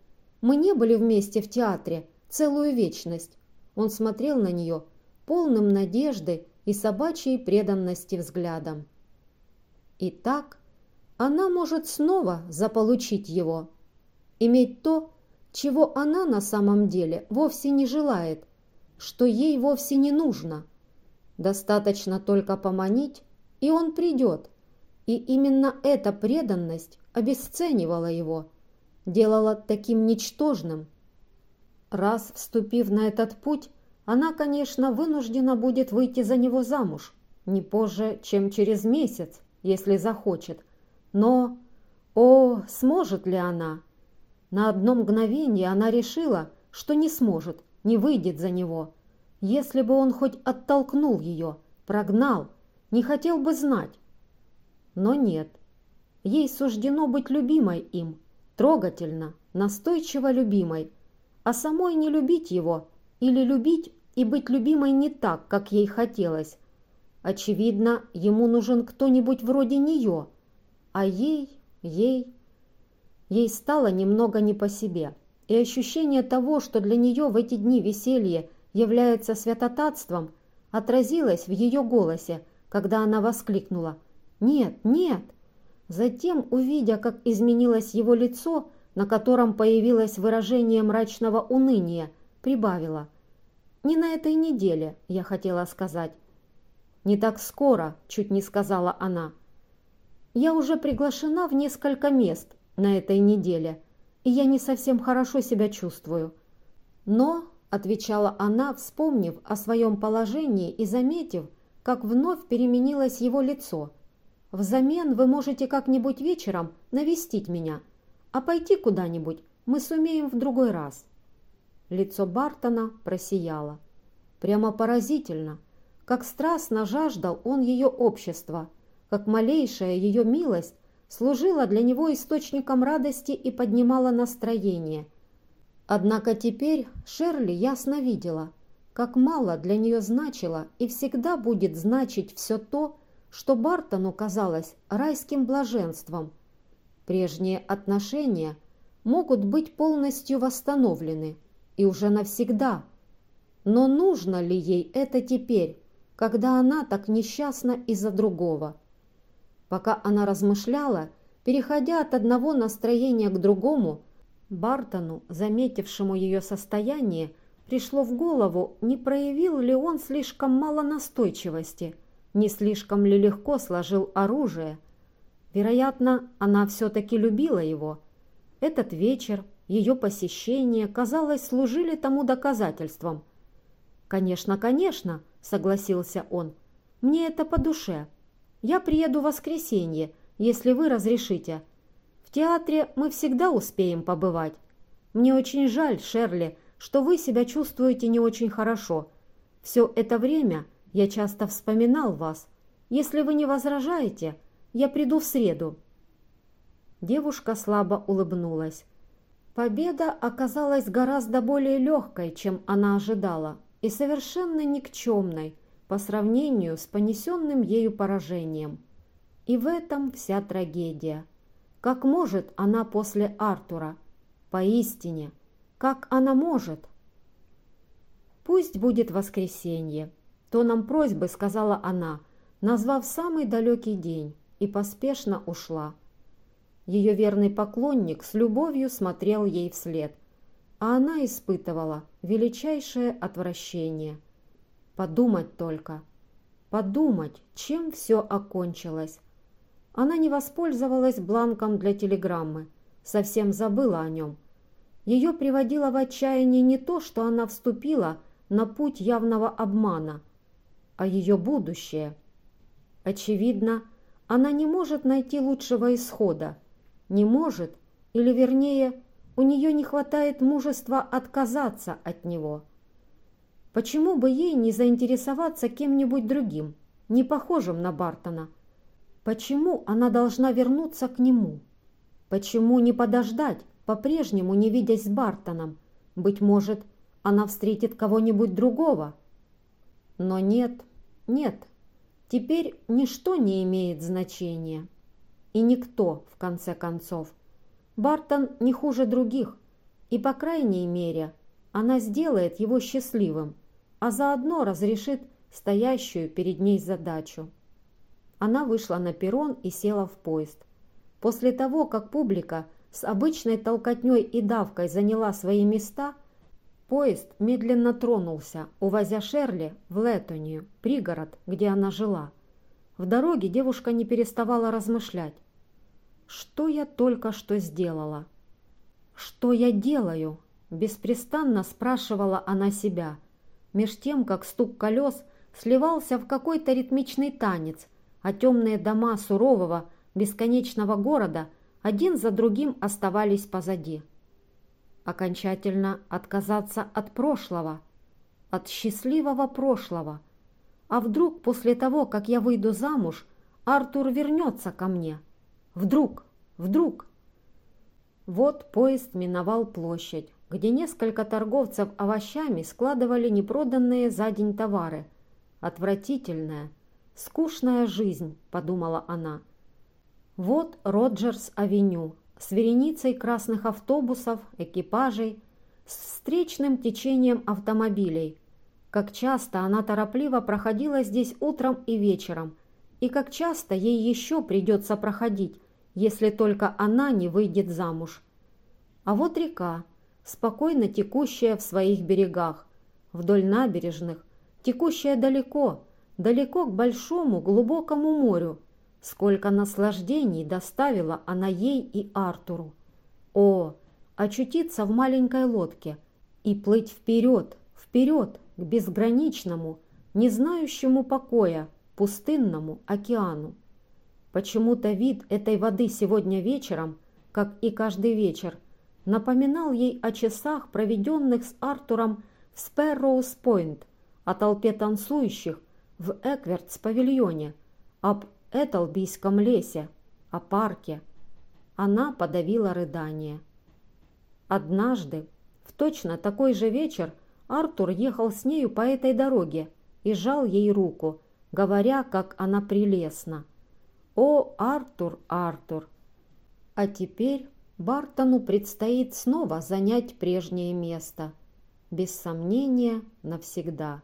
Мы не были вместе в театре целую вечность». Он смотрел на нее полным надежды и собачьей преданности взглядом. Итак, она может снова заполучить его, иметь то, чего она на самом деле вовсе не желает, что ей вовсе не нужно. Достаточно только поманить, и он придет. И именно эта преданность обесценивала его, делала таким ничтожным. Раз вступив на этот путь, она, конечно, вынуждена будет выйти за него замуж, не позже, чем через месяц, если захочет. Но, о, сможет ли она? На одно мгновение она решила, что не сможет, не выйдет за него. Если бы он хоть оттолкнул ее, прогнал, не хотел бы знать. Но нет. Ей суждено быть любимой им, трогательно, настойчиво любимой, а самой не любить его или любить и быть любимой не так, как ей хотелось. Очевидно, ему нужен кто-нибудь вроде нее, а ей, ей... Ей стало немного не по себе, и ощущение того, что для нее в эти дни веселье является святотатством, отразилось в ее голосе, когда она воскликнула «Нет, нет!». Затем, увидя, как изменилось его лицо, на котором появилось выражение мрачного уныния, прибавила «Не на этой неделе, я хотела сказать». «Не так скоро», — чуть не сказала она. «Я уже приглашена в несколько мест на этой неделе, и я не совсем хорошо себя чувствую. Но отвечала она, вспомнив о своем положении и заметив, как вновь переменилось его лицо. «Взамен вы можете как-нибудь вечером навестить меня, а пойти куда-нибудь мы сумеем в другой раз». Лицо Бартона просияло. Прямо поразительно, как страстно жаждал он ее общества, как малейшая ее милость служила для него источником радости и поднимала настроение – Однако теперь Шерли ясно видела, как мало для нее значило и всегда будет значить все то, что Бартону казалось райским блаженством. Прежние отношения могут быть полностью восстановлены и уже навсегда. Но нужно ли ей это теперь, когда она так несчастна из-за другого? Пока она размышляла, переходя от одного настроения к другому, Бартону, заметившему ее состояние, пришло в голову, не проявил ли он слишком мало настойчивости, не слишком ли легко сложил оружие. Вероятно, она все-таки любила его. Этот вечер, ее посещение, казалось, служили тому доказательством. «Конечно, конечно», — согласился он, — «мне это по душе. Я приеду в воскресенье, если вы разрешите. В театре мы всегда успеем побывать. Мне очень жаль, Шерли, что вы себя чувствуете не очень хорошо. Все это время я часто вспоминал вас. Если вы не возражаете, я приду в среду». Девушка слабо улыбнулась. Победа оказалась гораздо более легкой, чем она ожидала, и совершенно никчемной по сравнению с понесенным ею поражением. И в этом вся трагедия. Как может она после Артура? Поистине, как она может? «Пусть будет воскресенье», — тоном просьбы сказала она, назвав самый далекий день, и поспешно ушла. Ее верный поклонник с любовью смотрел ей вслед, а она испытывала величайшее отвращение. Подумать только, подумать, чем все окончилось. Она не воспользовалась бланком для телеграммы, совсем забыла о нем. Ее приводило в отчаяние не то, что она вступила на путь явного обмана, а ее будущее. Очевидно, она не может найти лучшего исхода, не может, или вернее, у нее не хватает мужества отказаться от него. Почему бы ей не заинтересоваться кем-нибудь другим, не похожим на Бартона? Почему она должна вернуться к нему? Почему не подождать, по-прежнему не видясь с Бартоном? Быть может, она встретит кого-нибудь другого? Но нет, нет, теперь ничто не имеет значения и никто, в конце концов. Бартон не хуже других, и, по крайней мере, она сделает его счастливым, а заодно разрешит стоящую перед ней задачу. Она вышла на перрон и села в поезд. После того, как публика с обычной толкотней и давкой заняла свои места, поезд медленно тронулся, увозя Шерли в Летонию, пригород, где она жила. В дороге девушка не переставала размышлять. Что я только что сделала? Что я делаю? Беспрестанно спрашивала она себя, меж тем, как стук колес сливался в какой-то ритмичный танец, а темные дома сурового, бесконечного города один за другим оставались позади. Окончательно отказаться от прошлого, от счастливого прошлого. А вдруг после того, как я выйду замуж, Артур вернется ко мне – Вдруг, вдруг. Вот поезд миновал площадь, где несколько торговцев овощами складывали непроданные за день товары. Отвратительная, скучная жизнь, подумала она. Вот Роджерс-авеню с вереницей красных автобусов, экипажей, с встречным течением автомобилей. Как часто она торопливо проходила здесь утром и вечером, и как часто ей еще придется проходить, если только она не выйдет замуж. А вот река, спокойно текущая в своих берегах, вдоль набережных, текущая далеко, далеко к большому глубокому морю. Сколько наслаждений доставила она ей и Артуру. О, очутиться в маленькой лодке и плыть вперед, вперед, к безграничному, не знающему покоя, пустынному океану. Почему-то вид этой воды сегодня вечером, как и каждый вечер, напоминал ей о часах, проведенных с Артуром в Спэрроуз-Пойнт, о толпе танцующих в Эквертс-павильоне, об Эталбийском лесе, о парке. Она подавила рыдание. Однажды, в точно такой же вечер, Артур ехал с нею по этой дороге и жал ей руку, говоря, как она прелестна. О, Артур, Артур! А теперь Бартону предстоит снова занять прежнее место. Без сомнения, навсегда.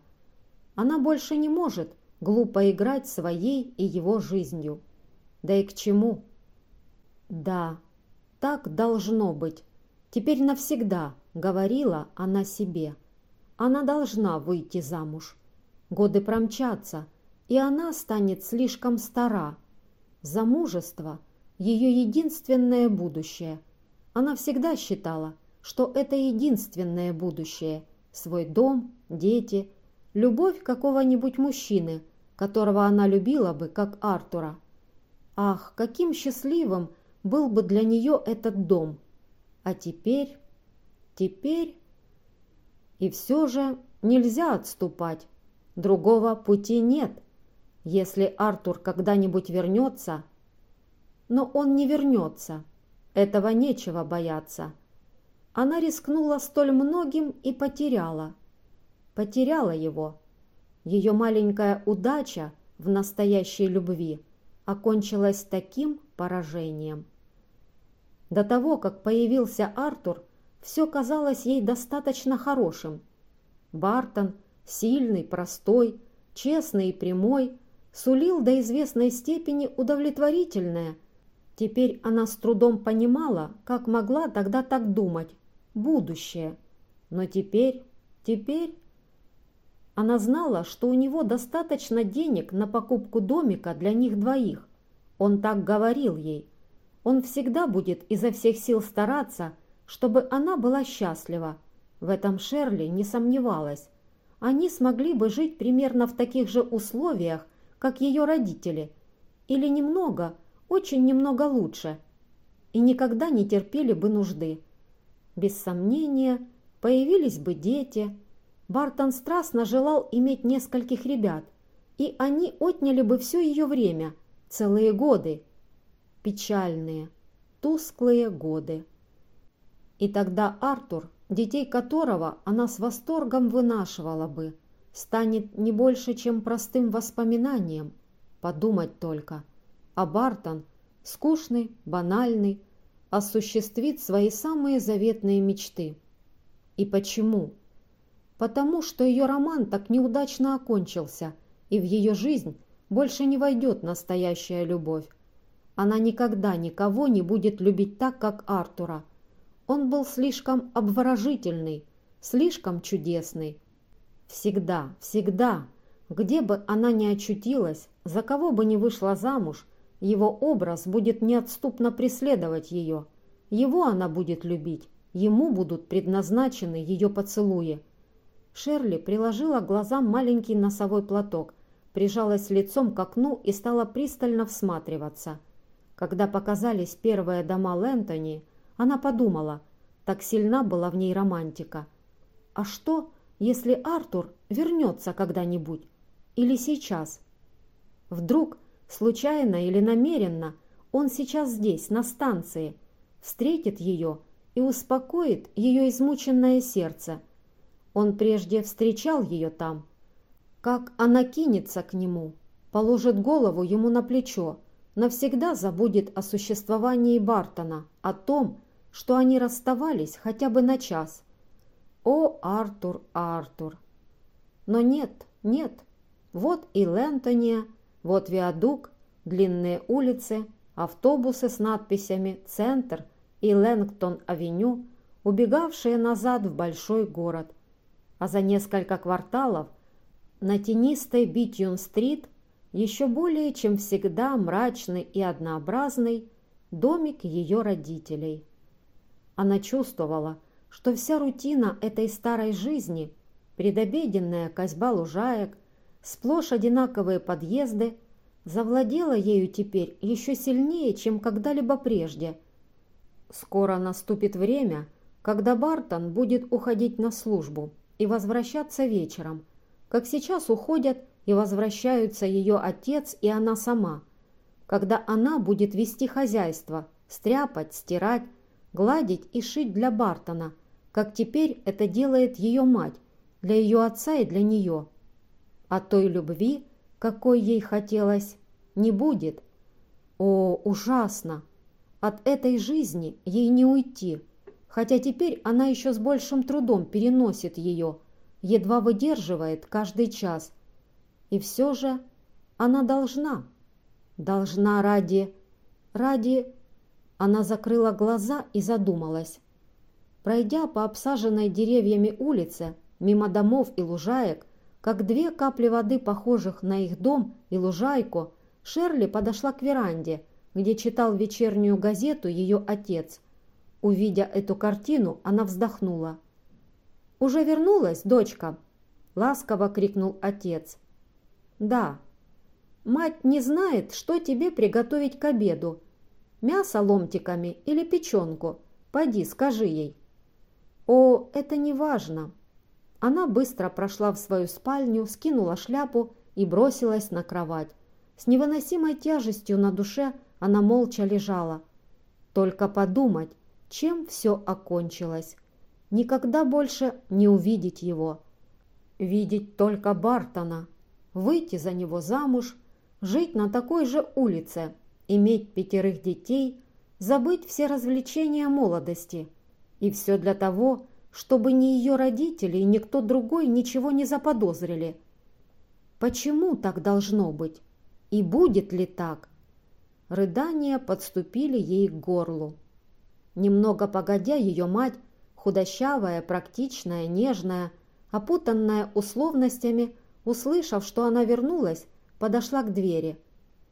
Она больше не может глупо играть своей и его жизнью. Да и к чему? Да, так должно быть. Теперь навсегда, говорила она себе. Она должна выйти замуж. Годы промчатся, и она станет слишком стара, Замужество ее единственное будущее. Она всегда считала, что это единственное будущее – свой дом, дети, любовь какого-нибудь мужчины, которого она любила бы, как Артура. Ах, каким счастливым был бы для нее этот дом! А теперь, теперь... И все же нельзя отступать, другого пути нет. Если Артур когда-нибудь вернется... Но он не вернется, этого нечего бояться. Она рискнула столь многим и потеряла. Потеряла его. Ее маленькая удача в настоящей любви окончилась таким поражением. До того, как появился Артур, все казалось ей достаточно хорошим. Бартон, сильный, простой, честный и прямой, сулил до известной степени удовлетворительное. Теперь она с трудом понимала, как могла тогда так думать, будущее. Но теперь, теперь... Она знала, что у него достаточно денег на покупку домика для них двоих. Он так говорил ей. Он всегда будет изо всех сил стараться, чтобы она была счастлива. В этом Шерли не сомневалась. Они смогли бы жить примерно в таких же условиях, как ее родители, или немного, очень немного лучше, и никогда не терпели бы нужды. Без сомнения, появились бы дети. Бартон страстно желал иметь нескольких ребят, и они отняли бы все ее время, целые годы. Печальные, тусклые годы. И тогда Артур, детей которого она с восторгом вынашивала бы, станет не больше, чем простым воспоминанием. Подумать только. А Бартон, скучный, банальный, осуществит свои самые заветные мечты. И почему? Потому что ее роман так неудачно окончился, и в ее жизнь больше не войдет настоящая любовь. Она никогда никого не будет любить так, как Артура. Он был слишком обворожительный, слишком чудесный. Всегда, всегда, где бы она ни очутилась, за кого бы ни вышла замуж – его образ будет неотступно преследовать ее. Его она будет любить, ему будут предназначены ее поцелуи. Шерли приложила глазам маленький носовой платок, прижалась лицом к окну и стала пристально всматриваться. Когда показались первые дома Лэнтони, она подумала, так сильна была в ней романтика. А что, если Артур вернется когда-нибудь? Или сейчас? Вдруг Случайно или намеренно он сейчас здесь, на станции, встретит ее и успокоит ее измученное сердце. Он прежде встречал ее там. Как она кинется к нему, положит голову ему на плечо, навсегда забудет о существовании Бартона, о том, что они расставались хотя бы на час. О, Артур, Артур! Но нет, нет, вот и Лэнтония, вот виадук, длинные улицы, автобусы с надписями «Центр» и «Лэнгтон-авеню», убегавшие назад в большой город. А за несколько кварталов на тенистой Битюн-стрит еще более чем всегда мрачный и однообразный домик ее родителей. Она чувствовала, что вся рутина этой старой жизни, предобеденная козьба лужаек, сплошь одинаковые подъезды, завладела ею теперь еще сильнее, чем когда-либо прежде. Скоро наступит время, когда Бартон будет уходить на службу и возвращаться вечером, как сейчас уходят и возвращаются ее отец и она сама, когда она будет вести хозяйство, стряпать, стирать, гладить и шить для Бартона, как теперь это делает ее мать, для ее отца и для нее – а той любви, какой ей хотелось, не будет. О, ужасно! От этой жизни ей не уйти, хотя теперь она еще с большим трудом переносит ее, едва выдерживает каждый час. И все же она должна, должна ради, ради... Она закрыла глаза и задумалась. Пройдя по обсаженной деревьями улице, мимо домов и лужаек, как две капли воды, похожих на их дом и лужайку, Шерли подошла к веранде, где читал вечернюю газету ее отец. Увидя эту картину, она вздохнула. «Уже вернулась, дочка?» – ласково крикнул отец. «Да». «Мать не знает, что тебе приготовить к обеду. Мясо ломтиками или печенку? Пойди, скажи ей». «О, это не важно». Она быстро прошла в свою спальню, скинула шляпу и бросилась на кровать. С невыносимой тяжестью на душе она молча лежала. Только подумать, чем все окончилось. Никогда больше не увидеть его. Видеть только Бартона, выйти за него замуж, жить на такой же улице, иметь пятерых детей, забыть все развлечения молодости. И все для того, чтобы ни ее родители, ни никто другой ничего не заподозрили. Почему так должно быть? И будет ли так? Рыдания подступили ей к горлу. Немного погодя, ее мать, худощавая, практичная, нежная, опутанная условностями, услышав, что она вернулась, подошла к двери.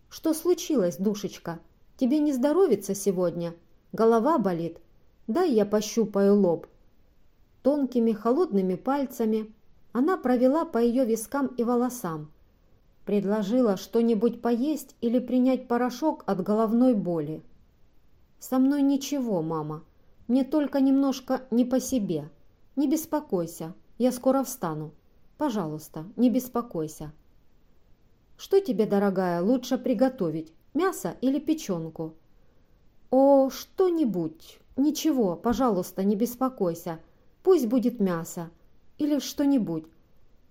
«Что случилось, душечка? Тебе не здоровится сегодня? Голова болит? Дай я пощупаю лоб». Тонкими холодными пальцами она провела по ее вискам и волосам, Предложила что-нибудь поесть или принять порошок от головной боли. «Со мной ничего, мама. Мне только немножко не по себе. Не беспокойся, я скоро встану. Пожалуйста, не беспокойся». «Что тебе, дорогая, лучше приготовить, мясо или печенку?» «О, что-нибудь. Ничего, пожалуйста, не беспокойся. Пусть будет мясо. Или что-нибудь.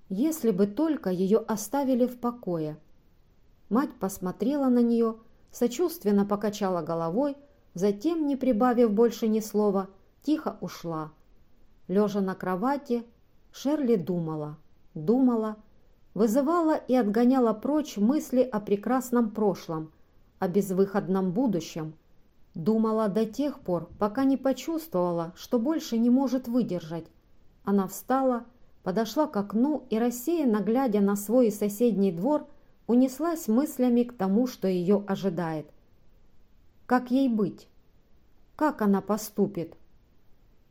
Если бы только ее оставили в покое. Мать посмотрела на нее, сочувственно покачала головой, затем, не прибавив больше ни слова, тихо ушла. Лежа на кровати, Шерли думала, думала, вызывала и отгоняла прочь мысли о прекрасном прошлом, о безвыходном будущем. Думала до тех пор, пока не почувствовала, что больше не может выдержать. Она встала подошла к окну и, рассеянно глядя на свой соседний двор, унеслась мыслями к тому, что ее ожидает. Как ей быть? Как она поступит?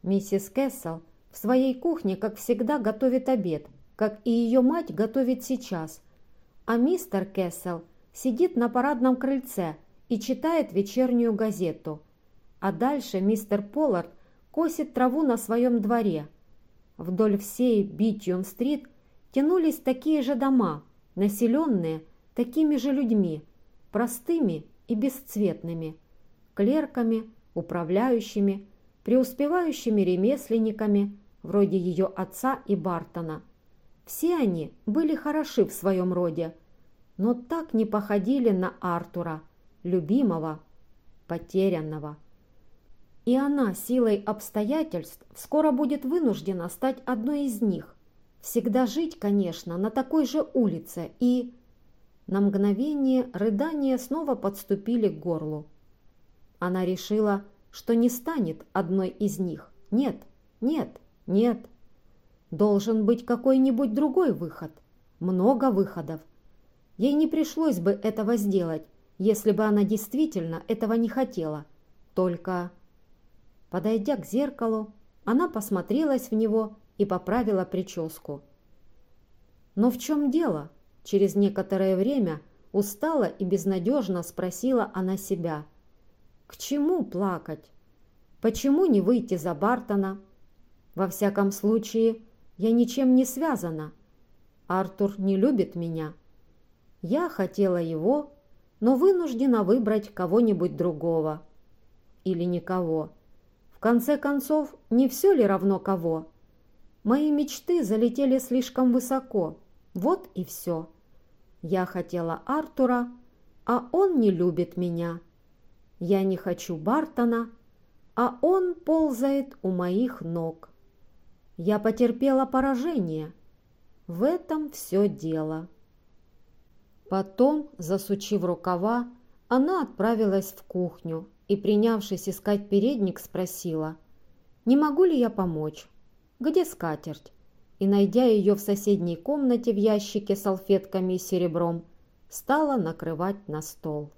Миссис Кессел в своей кухне, как всегда, готовит обед, как и ее мать готовит сейчас, а мистер Кессел сидит на парадном крыльце и читает вечернюю газету. А дальше мистер Поллард косит траву на своем дворе – Вдоль всей Битьюм-стрит тянулись такие же дома, населенные такими же людьми, простыми и бесцветными, клерками, управляющими, преуспевающими ремесленниками, вроде ее отца и Бартона. Все они были хороши в своем роде, но так не походили на Артура, любимого, потерянного. И она силой обстоятельств скоро будет вынуждена стать одной из них. Всегда жить, конечно, на такой же улице и... На мгновение рыдания снова подступили к горлу. Она решила, что не станет одной из них. Нет, нет, нет. Должен быть какой-нибудь другой выход. Много выходов. Ей не пришлось бы этого сделать, если бы она действительно этого не хотела. Только... Подойдя к зеркалу, она посмотрелась в него и поправила прическу. «Но в чем дело?» Через некоторое время устала и безнадежно спросила она себя. «К чему плакать? Почему не выйти за Бартона? Во всяком случае, я ничем не связана. Артур не любит меня. Я хотела его, но вынуждена выбрать кого-нибудь другого. Или никого конце концов, не все ли равно кого? Мои мечты залетели слишком высоко. Вот и все. Я хотела Артура, а он не любит меня. Я не хочу Бартона, а он ползает у моих ног. Я потерпела поражение. В этом все дело. Потом, засучив рукава, она отправилась в кухню и, принявшись искать передник, спросила, «Не могу ли я помочь? Где скатерть?» И, найдя ее в соседней комнате в ящике салфетками и серебром, стала накрывать на стол.